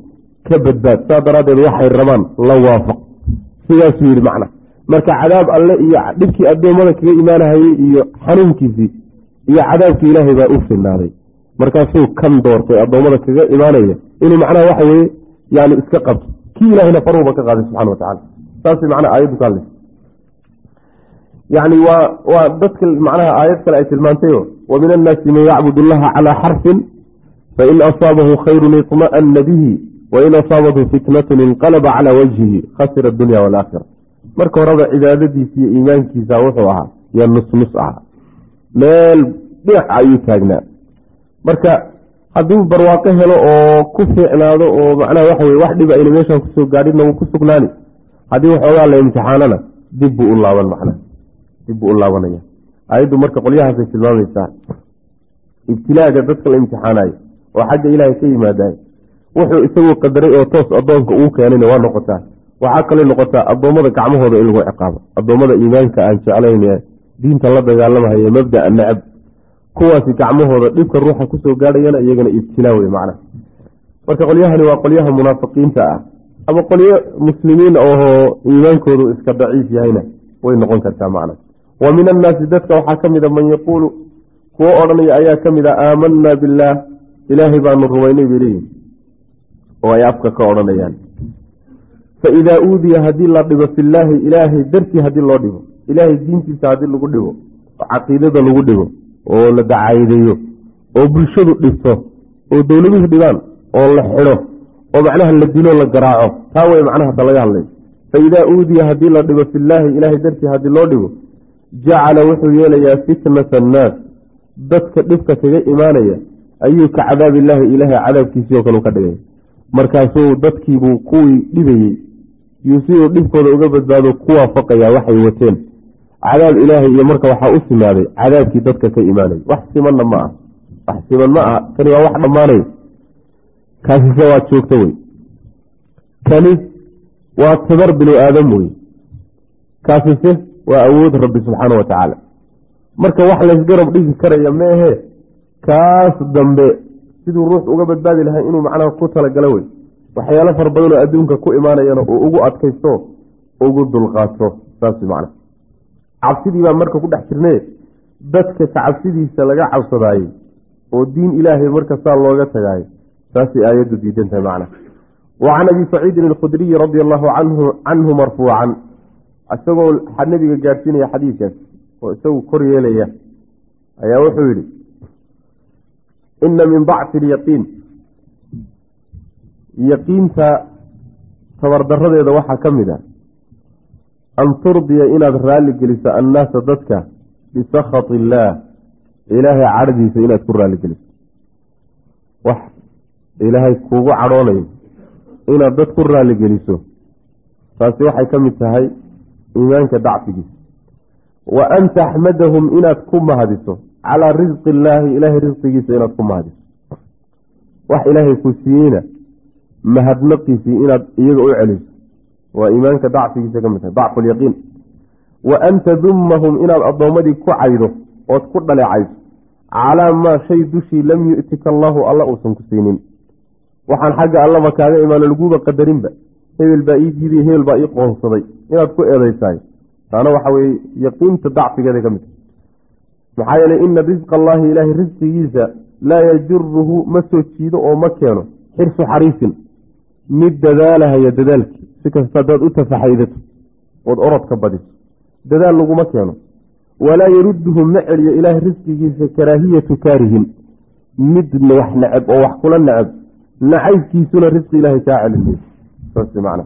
ka badbaad saa daraaddeed waxay rabaan la waafaq. Sidaasuu yidhi macna. Marka cadaab alle iyo dhibkii addoommada kaga imaanahayey iyo xanuunkiisii iyo cadaabkii ilaahay baa u filnaaday markaasuu kan doortay addoommada kaga imaanaya inuu macnaha waxa weeye yani iska qabto. Kii ilahayna faruuba ka qaaday subxana watacala saasay macnaha aayaddu ka hadlaysa. Yani waa waa dadka macnaha aayad kale ay tilmaantayo wa min annaasi man yacbud allaha calaa xarfin fain asaabahu khayrun iطma'ana bihi wain asaabathu fitnatun inqalaba calaa wajhihi khasira adunya waalaakhira marka horeba cibaadadiisa iyo iimaankiisa wuxuu ahaa yo nusnus ahaa. Meel dhinac ayuu taagnaa marka hadduu barwaaqo helo oo ku fiicnaado oo macnaha waxa weye wax dhiba ayna meeshaan ku soo gaadhinna wuu ku sugnaani haddii waxoogaa la imtixaanana dib buu u laaban macnaha. Dib buu u laabanaya. Ayaddu marka qolyahaasay tilmaamaysaa ibtilaaga dadka la imtixaanayo oo xagga ilaahay ka yimaadaay wuxuu isagu qadaray oo toos addoonka uu keenayna waa noqotaa. Waxaa kaloo noqotaa addoommada gacmahooda in lagu ciqaabo addoommada iimaanka aan jeclayn diinta la dagaalamahaye mabdaa nacab kuwaasi gacmahooda dhibka ruuxa ku soo gaadhayana iyagana ibtilaa wey macna marka qolyahani waa qolyaha munaafiqiinta ah. Ama qolyo muslimiin ohoo iimaankoodu iska daciif yahayna way noqon kartaa macna wa min annaasi dadka waxaa ka mida man yaquulu kuwo odhanaya ayaa ka mid a aamanaa billaah ilaahay baanu rumaynay bay leeyihiin oo ay afka ka odhanayaan. Faidaa uudiya haddii la dhibo fillaahi ilaahay dartii haddii loo dhibo ilaahay diintiisa haddii lagu dhibo oo caqiidada lagu dhibo oo la dacaydeeyo oo bulshadu dhibto oo dowladuhu dhibaan oo la xidho oo macnaha la dilo la garaaco. Taa way macnaha laga hadlay. Faidaa uudiya haddii la dhibo fillaahi ilaahay dartii haddii loo dhibo jacala wuxuu yeelayaa fitnata annaas. Dadka dhibka kaga imaanaya ayuu ka cadaabillaahi ilaahay cadaabkiisii oo kale u ka dhigay. Markaasuu dadkiibuu kuwii dhibayey yuu siduu dhibkooda uga badbaado ku waafaqayaa waxay wateen cadaab ilaahay iyo marka waxaa u simaaday cadaabkii dadka ka imaanay. Wax simanna ma ah wax siman ma aha. Kani waa wax dhammaanay kaasise waa joogto wey. Kani waa tabar binu aadam wey. Kaasise waa awood rabbi subxaana wa tacaala. Marka wax laysgarab dhigi karaya meehe kaas dambe siduu ruux uga badbaadi lahay inuu macnaha ku talagalo wey. Waxyaalo fara badanoo adduunka ku imaanayana uu ugu adkaysto ugu dulqaato saas macna cabsidii baa marka ku dhex jirne dadka ka cabsidiisa laga cabsadaayey oo diin ilaahay marka saa looga tagaayo saasay aayaddu diidan tahay macna. Wa can abi saciidin alkhudriyi radia allahu canhu canhu marfuucan isagoo nabiga gaadhsiinaya xadiidkaas oo isagu kor yeelaya ayaa wuxuu yidhi ina min dacfi ilyaqiin yaqiinta tabardaradeeda waxaa ka mid a an turdiya inaad raalli geliso annaasa dadka bisakhati illaah ilaahay cadhadiisa inaad ku raalli geliso. Wax ilaahay kuugu cadhoonayo inaad dad ku raalli geliso taasi waxay ka mid tahay iimaanka dacfigiisa. Wa an taxmadahum inaad ku mahadiso calaa risqi illaahi ilaahay risqigiisa inaad ku mahadiso. Wax ilaahay ku siiyeyna mahadnaqiisii inaad iyaga u celiso waa iimaanka dacfigiisa ka mid tahay dacfu lyaqiin wa an tadumahum inaad addoommadii ku caydo ood ku dhaleecayso calaa maa shay dushii lam yu'tika allaahu alla uusan ku siinin. Waxaan xagga allaba kaaga imaano laguuba qadarinba hebel baa ii diiday hebel baa ii qoonsaday inaad ku eedaysahay. Taana waxa weye yaqiinta dacfigeeda ka mid tahay. Maxaa yeeley ina risqa allaahi ilaahay risqigiisa laa yajuruhu ma soo jiido oo ma keeno xirsu xariisin. Mid dadaalahaya dadaalkii si kasta hadaad u tafaxaydato ood orodka badiso. Dadaal laguma keeno. Walaa yarudduhu ma celiyo ilaahay risqigiisa karaahiyatu kaarihin mid wax neceb oo wax kula neceb nacaybkiisuna risqi ilaahay kaa celin mayso saas macna.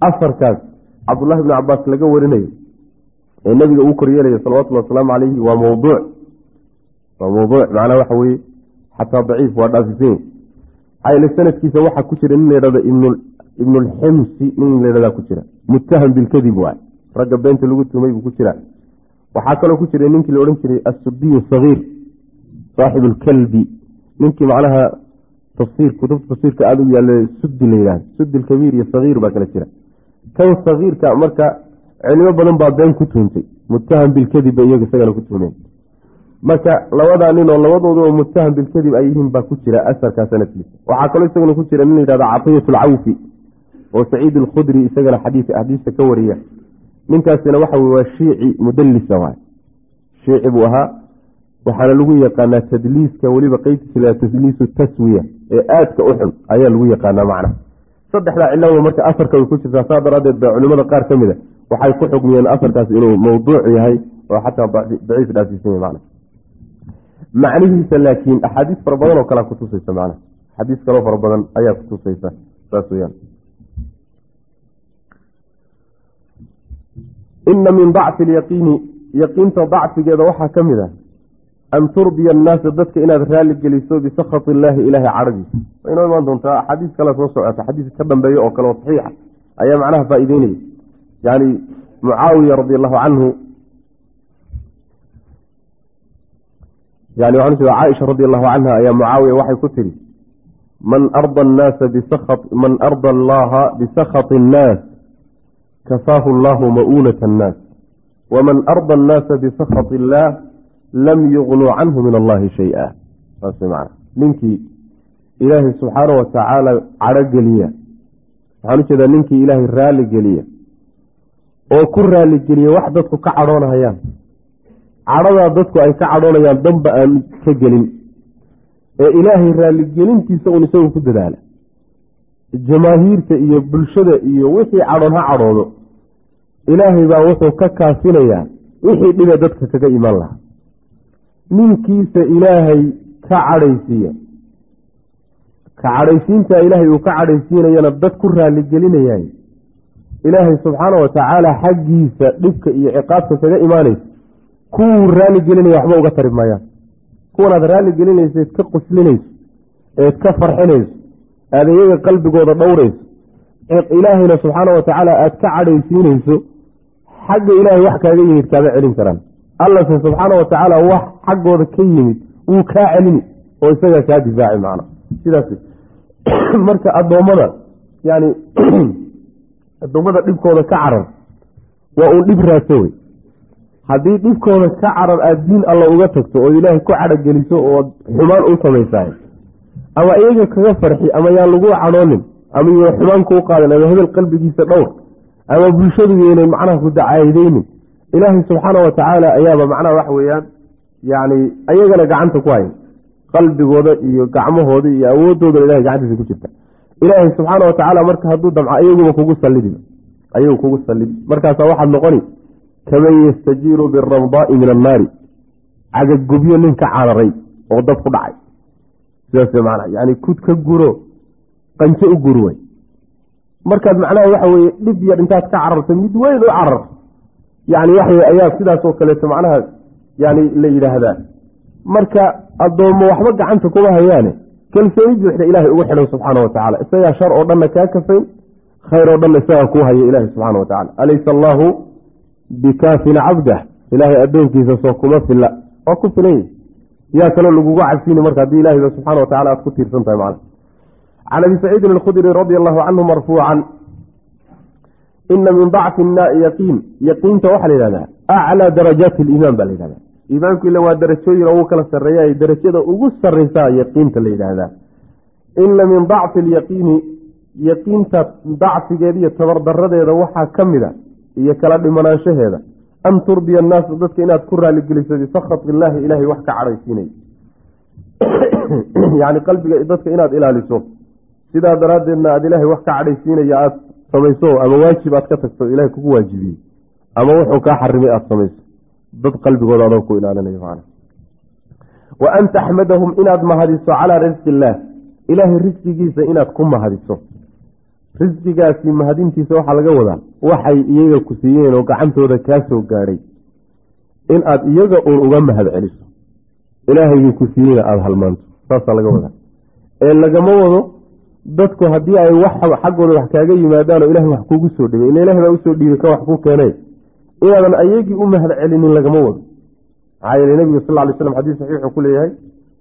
Afarkaas cabdullahi bni cabaas laga warinayo ee nabiga uu koryeelaya salawatullhi wasalaamu calayhi waa mawduuc waa mawduuc macnaa waxa weye xataa daciif waa dhaafisany yeele sanadkiisa waxaa ku jira nin la yidhahdo ibnulximsi nin la yidhahdaa ku jira. Muttaham bilkadib waay. Ragga beenta lagu tumay buu ku jira. Waxaa kaloo ku jira ninkii la odhan jiray assudiyu sagiir saaxibu lkalbi ninkii macnaha tafsiir kutubta tafsiirka aada u yaalla sudi la yidhahdo. Sudi lkabiir iyo sagiir baa kala jira. Kan sagiirka marka cilimo badan baa been ku tuuntay muttaham bilkadib bay iyaga isagana ku tuumeen marka labadaa nin oo labadooda oo muttaham bilkadib ay yihiin baa ku jira asarkaa sanadkiisa. Waxaa kaloo isagana ku jira nin la yidhahdo catiyat alcawfi oo saciid alkhudri isagana xadiista ka wariya ninkaasina waxa wey waa shiici mudallisa waay. Shiici buu ahaa waxaana lagu yaqaanaa tadliiska weliba qeybtiisa la tadliisu taswiya ee aadka u xun ayaa lagu yaqaanaa macna. Saddexdaa cilaba marka asarka way ku jirtaa saa daraadeed ba culimada qaar ka mida waxay ku xukmiyeen asarkaas inuu mawduuc yahay oo xataa daciif dhaafsiisan yahy macna. Macnihiisa laakiin axaadiis fara badan oo kalea kutusaysa macna. Axaadiis kaloo fara badan ayaa kutusaysa saas weyaan ina min dacfi lyaqiini yaqiinta dacfigeeda waxaa ka mid ah an turdiya annaasa dadka inaad raali geliso bisakhat illaahi ilaahay cadhadiisa way inoo imaan doontaa axaadiis kale soo socota xadiis ka dambeeya oo kale oo saxiixa ayaa macnaha faa-iideynaya. Yani mucaawiya radi allahu canhu yani waxaan jeeda caaisha radi allahu canha ayaa mucaawiya waxay ku tidhi man arda annaasa bisakhat man arda allaha bisakhati annaas kafaahu allahu ma'uunata annaas waman arda annaasa bisakati illaah lam yugnuu canhu min allahi shay-a saas man ninkii ilaahay subxaana wa tacaala cadhogeliya waxaan u ninkii ilaahay raali geliya oo ku raaligeliya wax dadku ka cadhoonahayaan cadhadaa dadku ay ka cadhoonayaan danba aan ka gelin ee ilaahay raaligelintiisa uun isagu ku dadaala jamaahiirta iyo bulshada iyo wixii cadhoon ha cadhoodo ilaahay baa wuxuu ka kaafinayaa wixii dhibe dadka kaga imaan lahaa. Ninkiisa ilaahay ka cadhaysiiya. Ka cadhaysiintaa ilaahay uu ka cadhaysiinayana dad ku raaligelinayay ilaahay subxaana wa tacaala xaggiisa dhibka iyo ciqaabta kaga imaanaysa. Kuwuu raaligelinaya waxba uga tari maayaan kuwanaad raaligelinayso eed ka quslinayso eed ka farxinayso aada iyaga qalbigooda dhowrayso ilaahayna subxaana wa tacaala aada ka cadhaysiinayso xagga ilaahay wax kaaga yimid kaama celin karaan. Allase subxaana wa tacaala wax xaggooda ka yimid wuu kaa celini oo isagaa kaa difaaci macna sidaas marka addoommada yani addoommada dhibkooda ka carar waa uun dhib raadso wey haddii dhibkooda ka carar aada diin alla uga tagto oo ilaahay ku cadhogeliso ood xumaan u samaysahay ama iyaga kaga farxi ama yaan lagu cadhoonin ama yo xumaan kuu qaadan ama hebel qalbigiisa dhowr ama bulshadu yeynay macnaha ku dacaydeynin ilaahay subxaana wa tacaala ayaaba macnaha waxa weeyaan yani ayagana gacanta ku haya qalbigooda iyo gacmahooda iyo awoodooda ilahay gacantiisa ku jirta. Ilaahay subxaana wa tacaala marka hadduu damco ayaguba kugu sallidi. Ayagu kugu sallidi. Markaasaa waxaad noqoni kaman yastajiiru biramdaai min annaari. Cagagubyo nin ka cararay oo dab ku dhacay sidaas mana yani kud ka guro qanjo u gur wey markaad macnaha waxa weye dhib yar intaad ka cararto mid weyn u carar. Yani waxa ayaa sidaasoo kaleeto macnaha yani la yidhaahdaa marka addoommo waxba gacanta kuma hayaane kalsooni buuxda ilaahay ugu xidhan subxaana wa tacala isagaa shar oo dhanna kaa kafayn khayr oo dhanna isagaa kuu haya ilaahi subxaana wa tacala alaysa allaahu bikaafin cabdah. Ilaahay addoonkiisa soo kuma filla. Waa ku filan yaa kaloo laguga cabsiini marka haddii ilahayba subxana wa tacala aad ku tiirsan tahay macna can abi saciidin alkhudri radi allahu canhu marfuucan ina min dacfi yaqiin. Yaqiinta waxaa la yihahdaa aclaa darajaati aliimaan baa la yihahdaa iimaanku ila waa darajooyin oo ugu kala sarreeya darajada ugu sarreysaa yaqiinta la yidhaahdaa ina min dacfi alyaqiini yaqiinta dacfigeeda iyo tabardaradeeda waxaa ka mid a iyo kala dhimanaanshaheeda an turdiya annaasa dadka inaad ku raaligeliso bisakati illaahi ilaahay wax ka cadhaysiinay yacni qalbiga dadka inaad ilaaliso sidaa daraaddeedna aada ilaahay wax ka cadhaysiinaya aada samayso ama waajib aad ka tagto ilahay kugu waajibiyey ama wuxuu kaa xarimay aada samayso dad qalbigooda adoo ku ilaalinayo macna wa an taxmadahum inaad mahadiso calaa risqi illaah ilaahay risqigiisa inaad ku mahadiso risqigaasi mahadintiisa waxaa laga wadaa waxay iyaga ku siiyeen oo gacantooda kaa soo gaadhay. In aad iyaga uun uga mahad celiso ilaahaygii ku siiyeyna aada halmaanto. Saasaa laga wadaa. Ee lagama wado dadku haddii ay wax xaggooda wax kaaga yimaadaan oo ilahay wax kugu soo dhibay ila ilahay baa u soo dhiibay ka wax ku keenay inaadan ayagii u mahad celinin lagama wado. Maxaa yeele nebiga sal ly slam xadiis saxiixuu ku leeyahay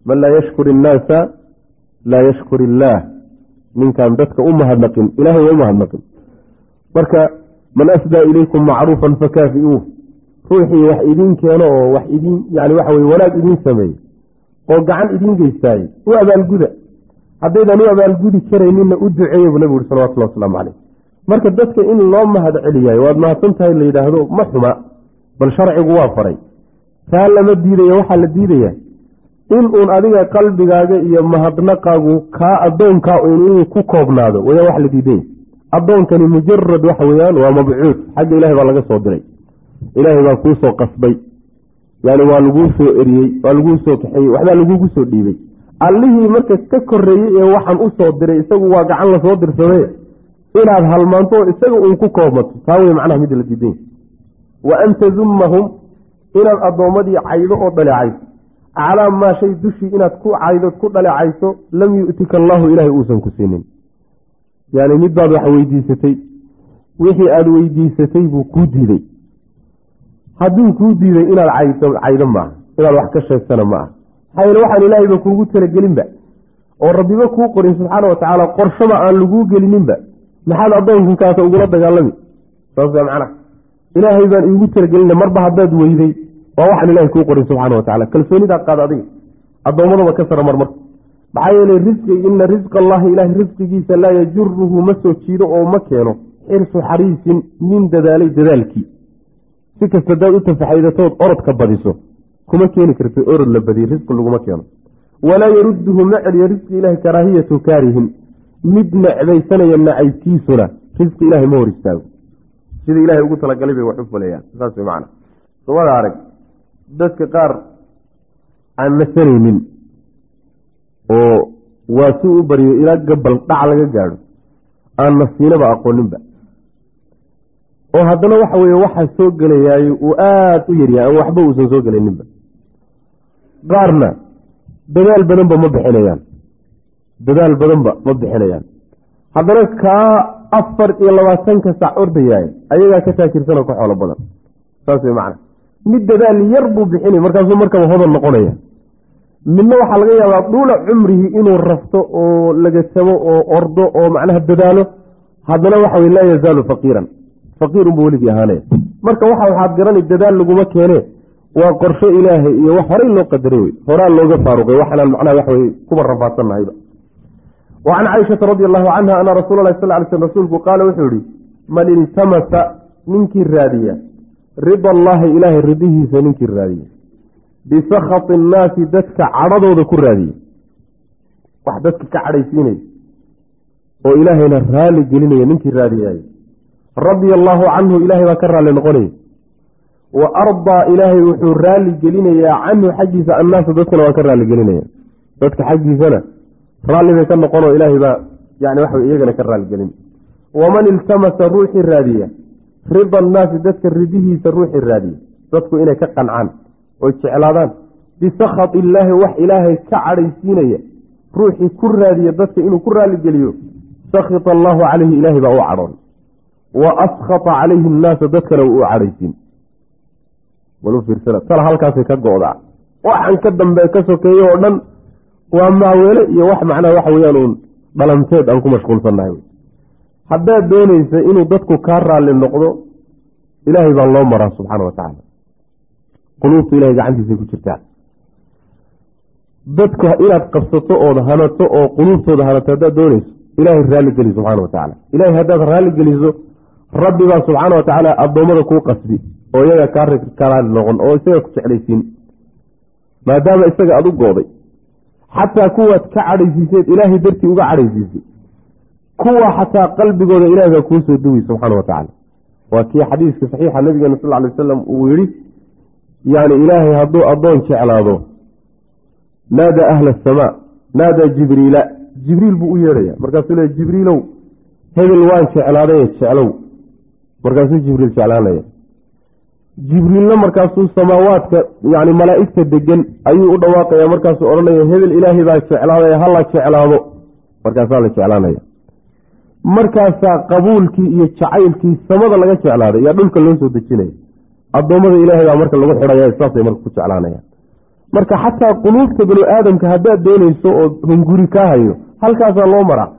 man laa yashkur innaasa laa yashkur illaah ninkaan dadka u mahadnaqin ilahay waa mahadnaqin. Marka man asdaa ilaykum macruufan fakaafi-uu ruuxii wax idiin keeno oo wax idiin yani waxa weye wanaag idiin sameeyey oo gacan idiin geystaayey u abaalguda. Haddaydan u abaalgudi karayninna u duceeye buu nabigu uri salawatullah wasalaamu caleyh marka dadka in loo mahad celiyayo waad mahadsan tahay la yidhaahdo ma xuma bal sharcigu waa faray. Taa lama diidaya waxaa la diidaya in uun adiga qalbigaaga iyo mahadnaqaagu kaa addoonkaa uun inuu ku koobnaado waya wax la diiday addoonkani mujarad waxa weeyaan waa mabcuud. Xagga ilahay baa laga soo diray. Ilaahay baa kuu soo qasbay. Yani waa laguu soo eriyey waa laguu soo kaxeeyey waxbaa lagugu soo dhiibay. Allihii marka ka koreeyey ee waxaan u soo diray isagu waa gacan la soo dirsadee inaad halmaanto isaga uun ku koobmato. Taa wey macnaha midda la diiday wa an tadummahum inaad addoommadii caydo oo dhaleecayso calaa maa shay dushii inaad ku caydood ku dhaleecayso lam yu'tika allaahu ilaahay uusan ku siinin yani mid baad wax weydiisatay wixii aada weydiisatay buu kuu diiday. Hadduu kuu diiday inaad caydo maaha inaad wax ka sheegtana ma aha. Maxaa yeele waxaan ilaahayba kuugu talagelinba oo rabbiba kuu qorin subxaana wa tacaala qorshaba aan laguu gelininba maxaad addoonkankaasa ugula dagaalami? Saas macnaha ilaahay baan iigu talagelina marba haddaad weyday waa waxaan ilahay kuu qorin subxaana wa tacala kalsoonidaa qaad adiga addoommadaba ka sara mar marka maxaa yeele risqi ina risqa allahi ilaahay risqigiisa laa yajuruhu ma soo jiido oo ma keeno xirsu xariisin nin dadaalay dadaalkii si kasta hadaad u tafaxaydatood orodka badiso kuma keeni karta orod la badiye risqi laguma keeno. Walaa yarudduhu ma celiyo risqi ilahi karaahiyatu kaarihin. Mid necbaysanaya nacaybkiisuna risqi ilahay ma hor istaago. Sida ilahay ugu talagalay bay wax u fulayaan. Saas way macana sumada arag dadka qaar aan nasanaynin oo waa si u baryo ilaa gabal dhac laga gaadho aan nasiinaba aqooninba. Oo haddana waxa weeye waxaa soo gelayaayo uu aada u yaryahay aan waxba uusan soo gelayninba. Qaarna dadaal badanba ma bixinayaan. Dadaal badanba ma bixinayaan. Haddana kaa afar iyo labaatanka sac ordayaay ayagaa ka taajirsanoo ka xoolo badan. Saas way macana mid dadaal yar buu bixinay markaasuu markaba hodan noqonaya. Midna waxaa laga yaabaa dhuula cumrihi inuu rafto oo lagatamo oo ordo oo macnaha dadaalo. Haddana waxa wey laa yazaalu faqiiran. Faqiirunbuu weligii ahaanaya marka waxa waxaad garani dadaal laguma keene. Waa qorsho ilaahay iyo wax horey loo qadaray wey horaa looga faaruqay. Waxanaan macnaha wax wey kuba rafaadsanahayba wa can radi allahu canha ana rasuula lahi sal ly slm rasuulku qaala wuxuu yihi man iltamasa ninkii raadiya rida allaahi ilaahay ridihiisa ninkii raadiya bisakhati innaasi dadka cadhadooda ku raadiya wax dadka ka cadhaysiinaya oo ilaahayna raalli gelinaya ninkii raadiyaay radia allaahu canhu ilaahay baa ka raalli noqonaya. Wa ardaa ilaahay wuxuu raalli gelinayaa canhu xaggiisa annaasa dadkana waa ka raalli gelinaya. Dadka xaggiisana raalli bay ka noqonoo ilaahay baa yani waxa iyagana ka raalli gelin. Waman iltamasa ruuxii raadiya rida annaasi dadka ridihiisa ruuxii raadiya dadku inay ka qancaan oy jeclaadaan. Bisakhati illaahi wax ilaahay ka cadhaysiinaya. Ruuxii ku raadiya dadka inuu ku raalligeliyo sakhita allaahu calayhi ilaahay baa u cadhoon. Wa askhata calayhi annaasa dadkana wuu u cadhaysiin tala halkaasay ka go-daa. Waxaan ka dambe ka sokeeye oo dhan waa maaweele iyo wax macnaha waxa weyaan uun dhalanteed aan ku mashquulsannahay haddaad doonaysa inuu dadku kaa raalli noqdo ilaahay baa loo maraa subxaana wa tacaala quluubta ilahay gacantiisay ku jirtaa. Dadku inaad qabsato ood hanato oo quluubtooda hanato haddaad doonayso ilaahay raalli geli subxana wa tacaala ilahay haddaad raalli geliso rabbi baa subxaana wa tacaala addoommada kuu qasbi oo iyaga ka raalli noqon oo isaga ku jeclaysiin. Maadaama isaga aad u gooday xataa kuwaad ka cadhaysiiseed ilaahay dartii uga cadhaysiisay kuwa xataa qalbigooda ilahay baa kuu soo duway subxaana wa waa kii xadiiska saxiixa nabigeena sal ly wasalam uu yihi yani ilaahay hadduu addoon jeclaado naada ahla asamaa naada jibriila. Jibriil buu u yeedhaya markaasuu le jibriilow hebel waan jeclaadaye jeclow. Markaasuu jibriil jeclaanaya. Jibriilna markaasuu samaawaadka yani malaa'igta degan ayuu u dhawaaqaya markaasuu odhanaya hebel ilaahay baa jeclaadaya hala jeclaado. Markaasaa la jeclaanaya markaasaa qabuulkii iyo jacaylkii samada laga jeclaaday yaa dhulka loo soo dejinaya. Addoommada ilaahay baa marka lagu xidhaya saasay marka ku jeclaanaya. Marka xataa quluubta binu aadamka haddaad doonayso oo hunguri kaa hayo halkaasaa loo maraa.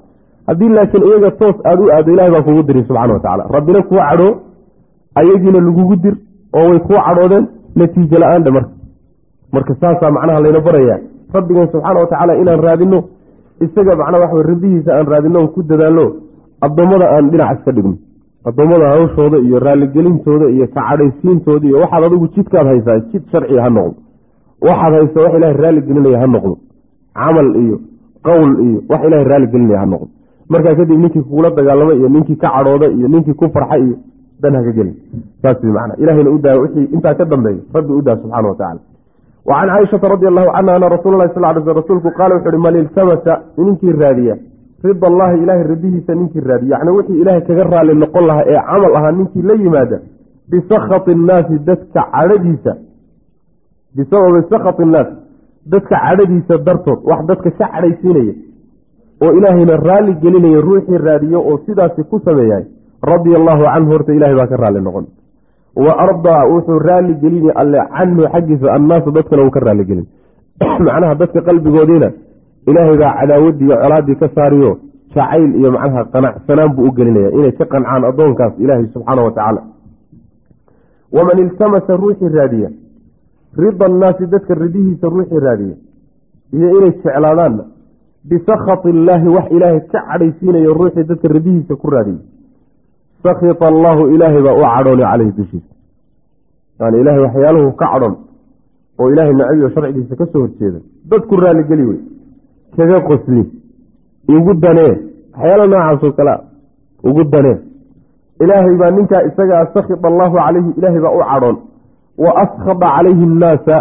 Haddii laakiin iyaga toos aada u aado ilahay baa kugu diray subxana wa rabbina kuu cadhoo ayagiina lagugu dir oo way kuu cadhoodeen natiijo la'aandhe marka. Marka saasaa macnaha layna barayaa. Rabbigan subxaana wa inaan raadino isaga macnaa waxa rabbihiisa aan raadino on ku dadaalno addoommada aan dhinac iska dhigno. Addoommada hawshooda iyo raalligelintooda iyo kacadhaysiintooda iyo waxaad adigu jidkaad haysaa jid sharciga ha noqdo. Waxaad haysa wax ilahay raalligelinaya ha noqdo. Camal iyo qowl iyo wax ilahay raalligelinaya ha noqdo. Markaa kadib ninkii kugula dagaalamay iyo ninkii ka cadhooda iyo ninkii ku farxa iyo dan haka gelin. Saas mana ilahayna u daa wixii intaa ka dambeeya. Rabbi u daa subxana wa tacala wa can caaishata radi allahu canha ana rasuula lahi sal ly sl rasuulku qaala wuxu uhi man iltamasa? Ninkii raadiya rida allahi ilaahay ridihiisa ninkii raadiya yacni wixii ilaahay kaga raali noqon lahaa ee camal ahaa ninkii la yimaada bisakhati innaasi dadka cadhadiisa. Bisababi sakhati innaas dadka cadhadiisa dartood wax dadka ka cadhaysiinaya oo ilaahayna raalli gelinaya ruuxii raadiyo oo sidaasi ku sameeyay radia allaahu canhu horta ilahay baa ka raalli noqon. Wa ardaa wuxuu raalli gelini alle canhu xaggiisa annaasa dadkana uu ka raalli gelin. Macnaha dadka qalbigoodiina ilaahay baa cadaawaddii iyo colaadii ka saariyo jacayl iyo macnaha qanacsanaan buu u gelinaya inay ka qancaan addoonkaas ilaahay subxaana wa tacaala. Waman iltamasa ruuxii raadiya rida annaasi dadka ridihiisa ruuxii raadiya iyo inay jeclaadaanna bisakhati illaahi wax ilaahay ka cadhaysiinayo ruuxii dadka ridihiisa ku raadiya. Sakita allaahu ilaahay baa u cadhoonay caleyhi dushiisa. Yani ilaahay waxyaaluhu ka cadhon oo ilaahay nacabiyo sharcigiisa ka soo horjeeda dadku raalligeli wey kaga qosli igu danee waxyaala noocaasoo kalea ugu danee. Ilaahay baa ninkaa isagaa sakhita allaahu calayhi ilaahay baa u cadhoon. Wa askhada calayhi annaasa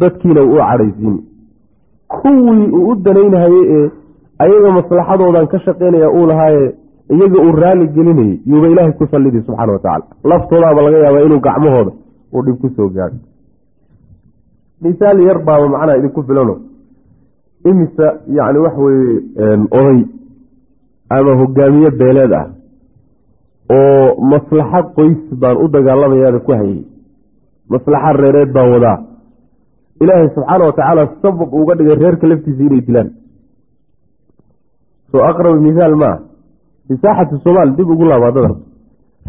dadkiina uu u cadhaysiini kuwii uu u danaynahayey ee ayaga maslaxadoodan ka shaqaynaya uu lahaaye iyaga uu raalli gelinayay yuuba ilaahay ku sallidi subxaana wa tacala laftoodaaba laga yaabaa inuu gacmahooda uu dhib ku soo gaadho. Misaal yar baaba macnaha idinku filano imisa yacni waxa weeye oday ama hogaamiye beeleed ah oo maslaxo qoys baan u dagaalamayaada ku hayay. Maslaxa reereed baan wadaa. Ilaahay subxaana wa tacaala sabab uga dhigay reerka laftiisa inay dilaan. Soo aqraba mihaal maa fi saaxati somaal dib ugu laabadada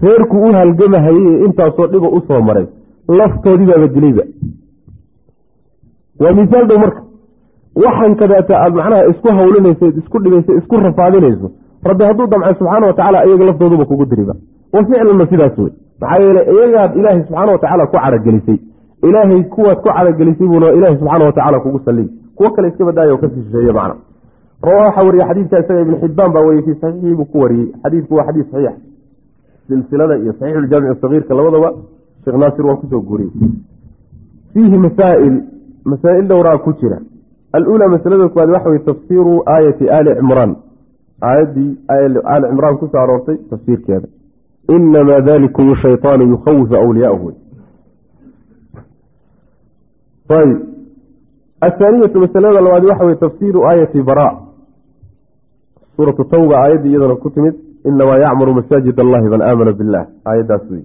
reerku u halgamahayey intaasoo dhiba u soo maray. Laftoodiibaaba dilayba waa misaal dhow marka waxaan kadaata aada macnaha isku hawlinayso isku dhibayso isku rafaadinayso rabbi hadduu damcay subxaana wa tacala iyaga laftooduba kugu diriba. Wa ficlanna sidaas wey maxaa yeele iyagaad ilaahay subxaana wa tacaala ku caragelisay ilaahay kuwaad ku caragelisay buuna ilaahay subxaana wa tacaala kugu sallin. Kuwo kale iska badaayo oo ka sii shisheeye macna. Rawa waxaa wariye xadiidka isaga ibn xibaan baa wariyey fii saxiixii buu ku wariyey xadiidku waa xadiis saxiix. Silsilada iyo saxiixuljaamic sagiirka labadaba sheekh naasir waa ku soo guuriyey fiihi masaa'il masaa'il dhowraa ku jira aluulaa masalada koowaad waxa weye tafsiiru aayati aali cimraan. Aayaddii aali cimraan ku soo aroortay tafsiirkeeda. Inamaa dalikum shayطaanu yukhawifu awliyaahu. Ayb athaaniyatu masalada labaad waxa weye tafsiiru aayati bara suuratu tawba aayaddii iyadana ku timid. Inamaa yacmuru masaajid allahi man aamana billah aayaddaas wey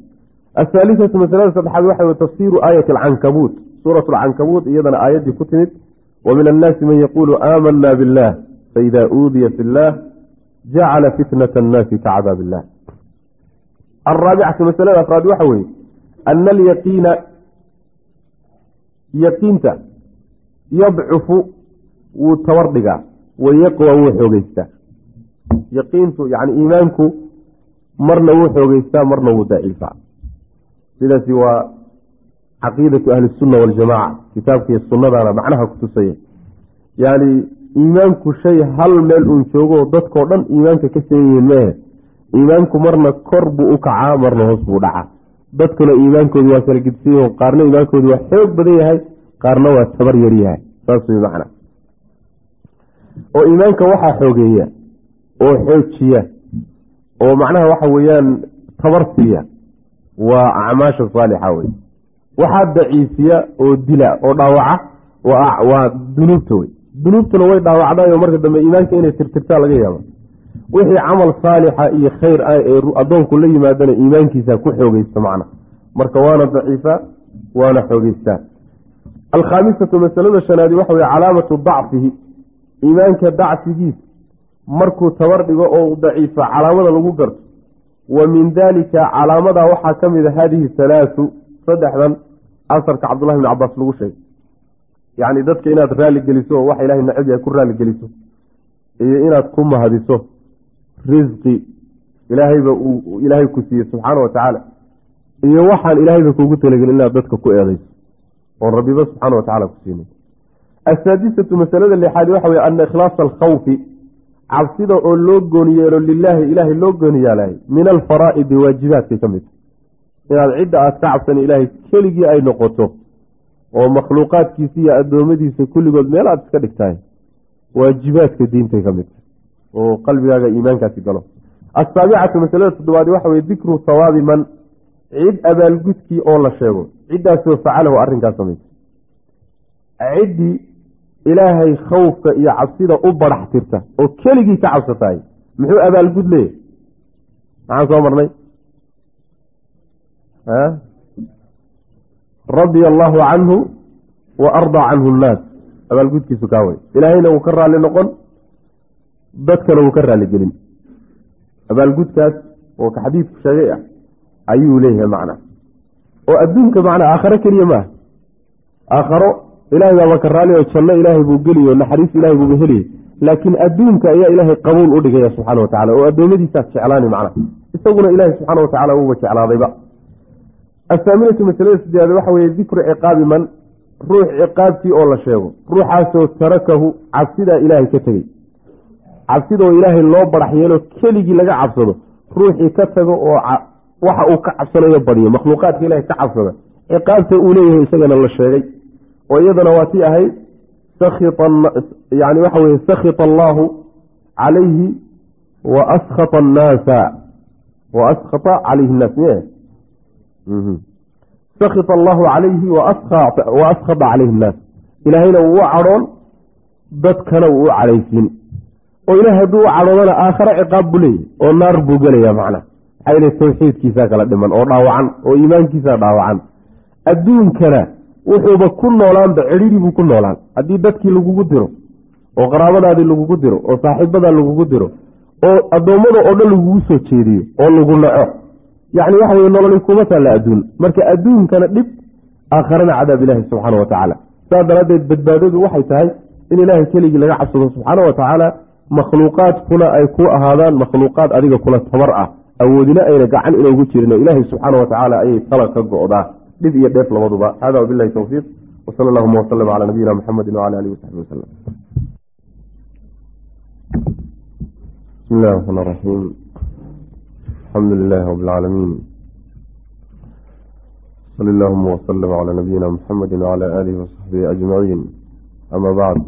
athaalithatu masalada saddexaad waxa weye tafsiiru aayati alcankabuut. Suuratu alcankabuut iyadana aayaddii ku timid wa min annaasi man yaquulu aamana billah faida uudiya fi llah jacala fitnat annaasi kacadaab illah alraabicatu masalada afraad waxa weeye ana alyaqiina yaqiinta yadcufu wuu tabar dhigaa wayaqwa wuu xoogeystaa yaqiintu yani iimaanku caqiidatu ahli sunna waljamaca kitaabkiiyo sunnadana macnaha ku tusaya. Yani iimaanku shay hal meel uun joogo dadkao dhan iimaanka ka san yihiin mehe. Iimaanku marna kor buu u kacaa marna hoos buu dhacaa. Dadkuna iimaankoodu waa kala gidsiyo qaarna iimaankoodu waa xoog badan yahay qaarna waa tabar yar yahay. Saas wey macna. Oo iimaanka waxaa xoogeeya oo xoojiya oo macnaha waxa weeyaan tabar siiya waa acmaasha saalixa wey waxaa daciifiya oo dila oo dhaawaca waa dunuubta wey dunuubtuna way dhaawacdayo marka dambe iimaanka inay tirtirtaa laga yaaba wixii camal saalixa iyo khayr ah ee addoonku la yimaadana iimaankiisa ku xoogeysta macna. Marka waana daciifa waana xoogeystaa alkhaamisatu masalada shanaadi waxa weye calaamatu dacfihi. Iimaanka dacfigiisa markuu tabar dhigo oo daciifa calaamada lagu garto. Wa min dalika calaamadaa waxaa ka mid a hadihi halaatu saddexdan asarka cabdullahi bn cabaas lagu sheegay. Yacni dadka inaad raali geliso oo waxa ilahay nacab yahay ku raali geliso iyo inaad ku mahadiso risqi ilaahayba uu ilaahay ku siiyey subxaana wa tacaala iyo waxaan ilaahayba kuugu talagelin inaad dadka ku eedayso oon rabbiba subxaana wa tacala ku siinay asaadisatu masalada lixaadi waxa weye ana ikhlaasa alkhawfi cabsida oo loo gooni yeelo lilaahi ilaahay loo gooni min alfaraa'idi waajibaadkay ka mid inaad cidda aad ka cabsan ilaahay keligii ay noqoto oo makhluuqaadkiisa iyo addoommadiisa kulligood meel aad iska dhigtahay waajibaadka diintay ka mid oo qalbigaaga iimaankaasi galo. Asaabicatu masalada toddobaadi waxa weye dikru hawaabi man cid abaalgudkii oo la sheego ciddaasoo facalahu arrinkaas samaysa. Ciddii ilaahay khawfka iyo cabsida u barax tirta oo keligii ka cabsatahay muxuu abaalgud leeyahy maxaan soo marnay radia allaahu canhu wa ardaa canhu nnaas abaalgudkiisu kaa wey ilaahayna wuu ka raalli noqon dadkana wuu ka raalli gelin. Abaalgudkaas oo xadiidku sheegay ah ayuu leeyahay macna. Oo adduunka macnaa aakharo keliya maaha. Aakharo ilahay baaba ka raali oo janno ilaahay buu geliy oo naxariis ilahay buuba heliyey laakiin adduunka ayaa ilaahay qabuul u dhigaya subxana wa tacala oo addoommadiisaas jeclaani macna. Isaguna ilaahay subxaana wa tacala uuba jeclaadayba athaaminatu masalada sideedaad waxa weeye dikru ciqaabi man ruux ciqaabtii oo la sheego. Ruuxaasoo tarakahu cabsidaa ilaahay ka tegey. Cabsidoo ilaahay loo barax yeelo keligii laga cabsado ruuxii ka tago oo waxa uu ka cabsanayo badiyo makhluuqaadka ilahay ka cabsada. Ciqaabta uu leeyahay isagana la sheegay. Oo iyadana waa tii ahayd yani waxa weye sakhita allaahu calayhi wa askhata annaasa. Wa askhata calayhi nnaas miye sakhita allaahu calayhi wa askhata calayhi nnaas ilaahayna wuu u cadhoon dadkana wuu u cadhaysiin oo ilahay hadduu u cadhoodana aakhare ciqaab buu leeyahy oo naar buu gelaya macna. Maxaa yile tawxiidkiisaa kala dhiman oo dhaawacan oo iimaankiisaa dhaawacan. Adduunkana wuxuuba ku noolaanba cidhiri buu ku noolaan. Haddii dadkii lagugu diro oo qaraabadaadii lagugu diro oo saaxiibadaa lagugu diro oo addoommada oo dhan lagugu soo jeediyo oo lagu naco yacni waxa weye nololi kuma taalla adduun. Marka adduunkana dhib aakharana cadaab ilaahi subxaana wa tacaala. Saas daraaddeed badbaadadu waxay tahay in ilaahay keligii laga cabsado subxaana wa tacaala makhluuqaadkuna ay ku ahaadaan makhluuqaad adiga kula tabar ah. Awoodina ayna gacan inoogu jirin oo ilaahay subxaana wa tacaala ayay tala ka go-daa dhib iyo dheef labaduba. Hada wabilahi towfiiq wsala allahuma waslama calaa nabiyina muxamedi wcala alihi wasaxbi wasalam bismi illahi raxmaan raxiim alxamdu lilahi rabi lcaalamiin sali allahuma waslama calaa nabiyina muxamedi wcala alihi wasaxbihi ajmaciin ama bacd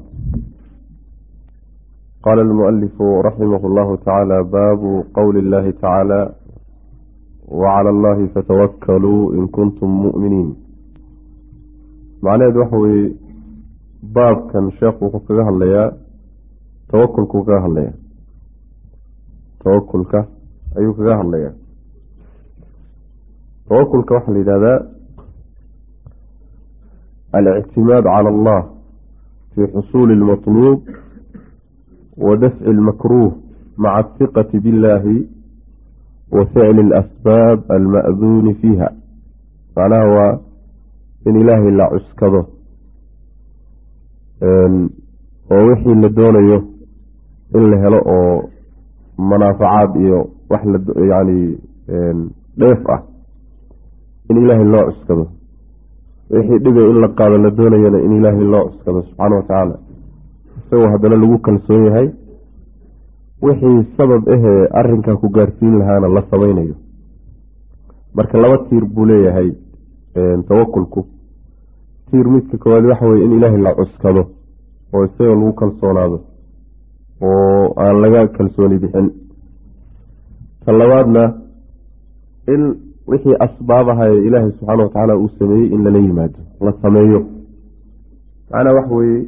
qala almualifu raximah llahu tacaala baabu qowli illahi tacaala wclى allahi fatawakkaluu in kuntum mu'miniin macnaheedu waxa weeye baabkan sheekhu wuxuu kaga hadlayaa tawakulkuu kaga hadlayaa tawakulka ayuu kaga hadlayaa tawakulka waxaa la yidhahdaa alictimaad cala allah fi xusuuli اlmatluub wa dafci اlmakruh maca ahiqati biاllahi wa ficli alasbaab alma'duuni fiiha macnaha waa in ilaahay la cuskado oo wixii la doonayo in la helo oo manaafacaad iyo wax layani dheef ah in ilaahay loo cuskado. Wixii dhibe in la qaado la doonayana in ilaahay loo cuskado subxaana wa tacaala. Isagoo haddana lagu kalsoon yahay wixii sabab ahee arrinkaa ku gaarsiin lahaana la samaynayo. Marka laba tiir buu leeyahay tawakulku. Tiir midka koowaad waxa weye in ilaahay la cuskado oo isagoo lagu kalsoonaado oo aan laga kalsooni bixin ta labaadna in wixii asbaab aha ee ilaahay subxaana wa tacaala uu sameeyey in lala yimaado la sameeyo. Macnaa waxa weeye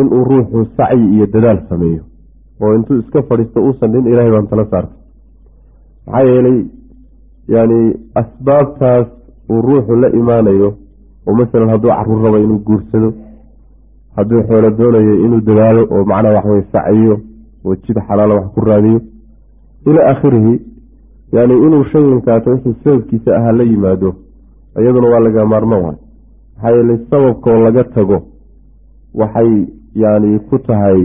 inuu ruuxu sacyi iyo dadaal sameeyo oo intuu iska fadhiisto uusan dhin ilaahay baan tala saartay. Maxaa yeelay yani asbaabtaas uu ruuxu la imaanayo oo masalan hadduu carruur rabo inuu guursado hadduu xoolo doonayo inuu dadaalo oo macnaha waxweye saciyo oo jid xalaala wax ku raadiyo. Ilaa aakhirihi yani inuu shaygankaato wixii sababkiisa ahaa la yimaado iyaduna waa laga maarmaan waay. Maxaa yeelay sababkoo laga tago waxay yani ku tahay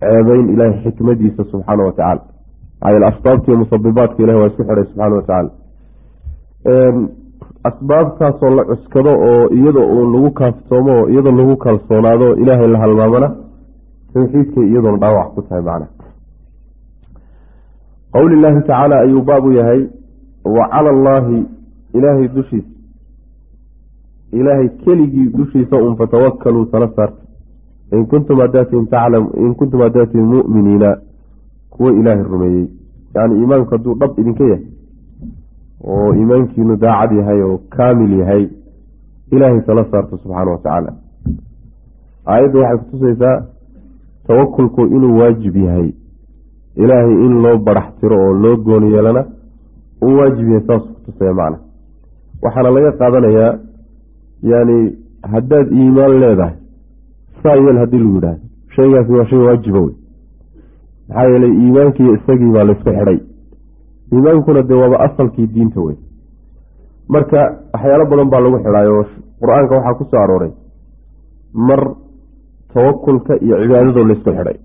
ceebeyn ilaahay xikmadiisa subxaana wa tacala maxaa yeele asbaabtiiyo musabibaadka ilahi waa isku xidhay subxana wa tacaala. Asbaabtaasoo la cuskado oo iyada uu lagu kaaftoomo oo iyadoo lagu kalsoonaado ilaahay la halmaamana tawxiidkay iyadoona dhaawac ku tahay macna. Qowli illaahi tacaala ayuu baabu yahay wa cala allaahi ilaahay dushiisa ilaahay keligii dushiisa un fatawakkaluu tala saarta in kuntum hadaatiin taclam in kuntum hadaatiin mu'miniina. Kuwa ilaahay rumeeyey. Yani iimaanku hadduu dhab idinka yahay oo iimaankiinu daacad yahay oo kaamil yahay ilaahay tala saarto subxaana wa tacaala. Aayadda waxay kutusaysaa tawakulku inuu waajib yahay. Ilaahay in loo barax tiro oo loo gooni yeelana uu waajib yahay saasuu kutusaya macna. Waxaana laga qaadanayaa yani haddaad iimaan leedahay saa yeel haddii lagu yidhaahdo. Shaygaasi waa shay waajiba wey. Maxaa yeelay iimaankiiyo isagii baa laysku xidhay. Iimaankuna dee waaba asalkii diinta wey. Marka waxyaalo badan baa lagu xidhaayo qur'aanka waxaa ku arooray. Mar tawakulka iyo cibaadadoo laysku xidhay.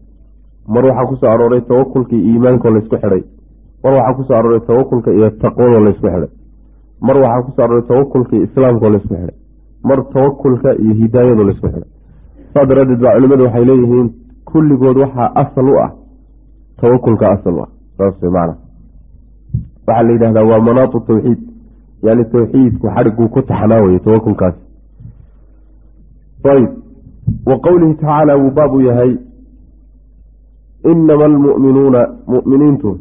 Mar waxaa ku soo arooray tawakulka iyo iimaankoo laysku xidhay. Mar waxaa ku soo arooray tawakulka iyo taqwadoo laysku xidhay. Mar waxaa ku soo arooray tawakulka iyo islaamkoo laysku xidhay. Mar tawakulka iyo hidaayadoo laysku xidhay. Saas daraaddeed baa culimadu waxay leeyihiin kulligood waxaa asal u ah tawakulka asal u ah. Saas macna. Waxaa la yidhahdaa waa manaatu tawxiid. Yani tawxiidku xadhiguu ku taxnaa weye tawakulkaasi ayb wa qowlihi tacaala wuu baab u yahay inama almu'minuuna mu'miniintu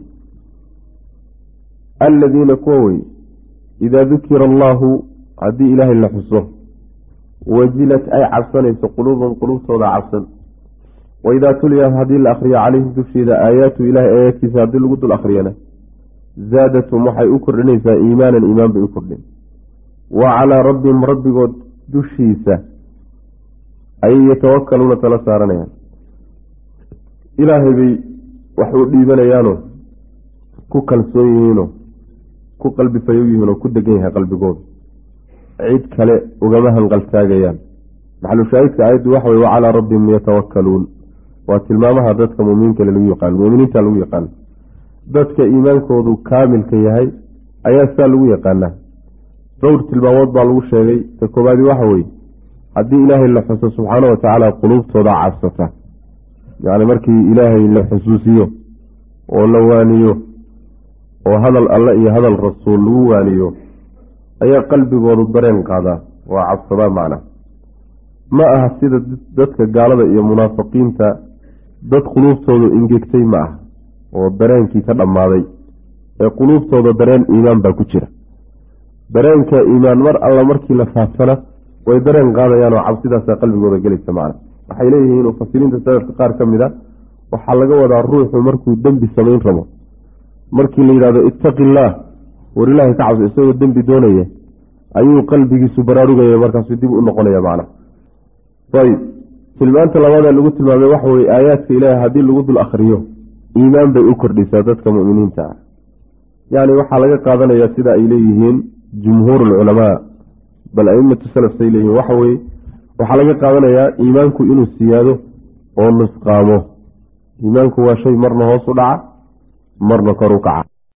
aladiina kuwa wey idaa dukira allaahu haddii ilaahay la xuso wajilat ay cabsanayso quluubum quluubtooda cabsan. Wa idaa tuliyat haddii la akhriyo calayhim dusheeda aayaatu ilahay aayaadkiisa haddii lagu dul akhriyana zaadatum waxay u kordhinaysaa iimaanan iimaan bay u kordhin. Wa calaa rabbihim rabbigood dushiisa ayay yatawakaluuna tala saaranayaan. Ilaahay bay wax u dhiibanayaanoo ku kalsoon yihiinoo ku qalbi fayow yihiinoo ku degan yahay qalbigooda. Cid kale ugama hanqaltaagayaan maxalushaahidka aayaddu waxa wey wa calaa rabbihim yatawakaluun waa tilmaamaha dadka muminiinka lagu yaqaano muminiinta lagu yaqaano dadka iimaankoodu kaamilka yahay ayaa sidaa lagu yaqaanaa. Dhowr tilmaamood baa lagu sheegay. Ta koobaadi waxa weye haddii ilaahay la xuso subxaana wa tacaala quluubtooda cabsata. Yacni markii ilaahay la xusuusiyo oo la waaniyo oo hadal alle iyo hadal rasuul lagu waaniyo ayaa qalbigoodu dareen qaadaa waa cabsadaa macna. Ma aha sida dadka gaalada iyo munaafiqiinta dad quluubtoodu ingegtay ma ah oo dareenkii ka dhammaaday. Ee quluubtooda dareen iimaan baa ku jira. Dareenka iimaan mar alla markii la faafsana way dareen qaadayaan oo cabsidaasa qalbigooda gelaysa macna waxay leeyihiin mufasiriinta salafka qaar ka mid a waxaa laga wadaa ruuxu markuu dembi samayn rabo. Markii la yidhahdo ittaqi illaah war ilaahay ka cabso isagoo dembi doonaya ayuu qalbigiisu baraarugaya markaasuu dib u noqonaya macna ayb tilmaanta labaadee lagu tilmaamay waxa weye aayaadka ilaahay haddii lagu dul akhriyo iimaan bay u kordhisaa dadka muminiinta. Ah yacni waxaa laga qaadanayaa sida ay leeyihiin jumhuur bal aimatu salaf say leeyihiin waxa weye waxaa laga qaadanayaa iimaanku inuu siyaado oo nusqaamo iimaanku waa shay marna hoos u dhaca marna kor u kaca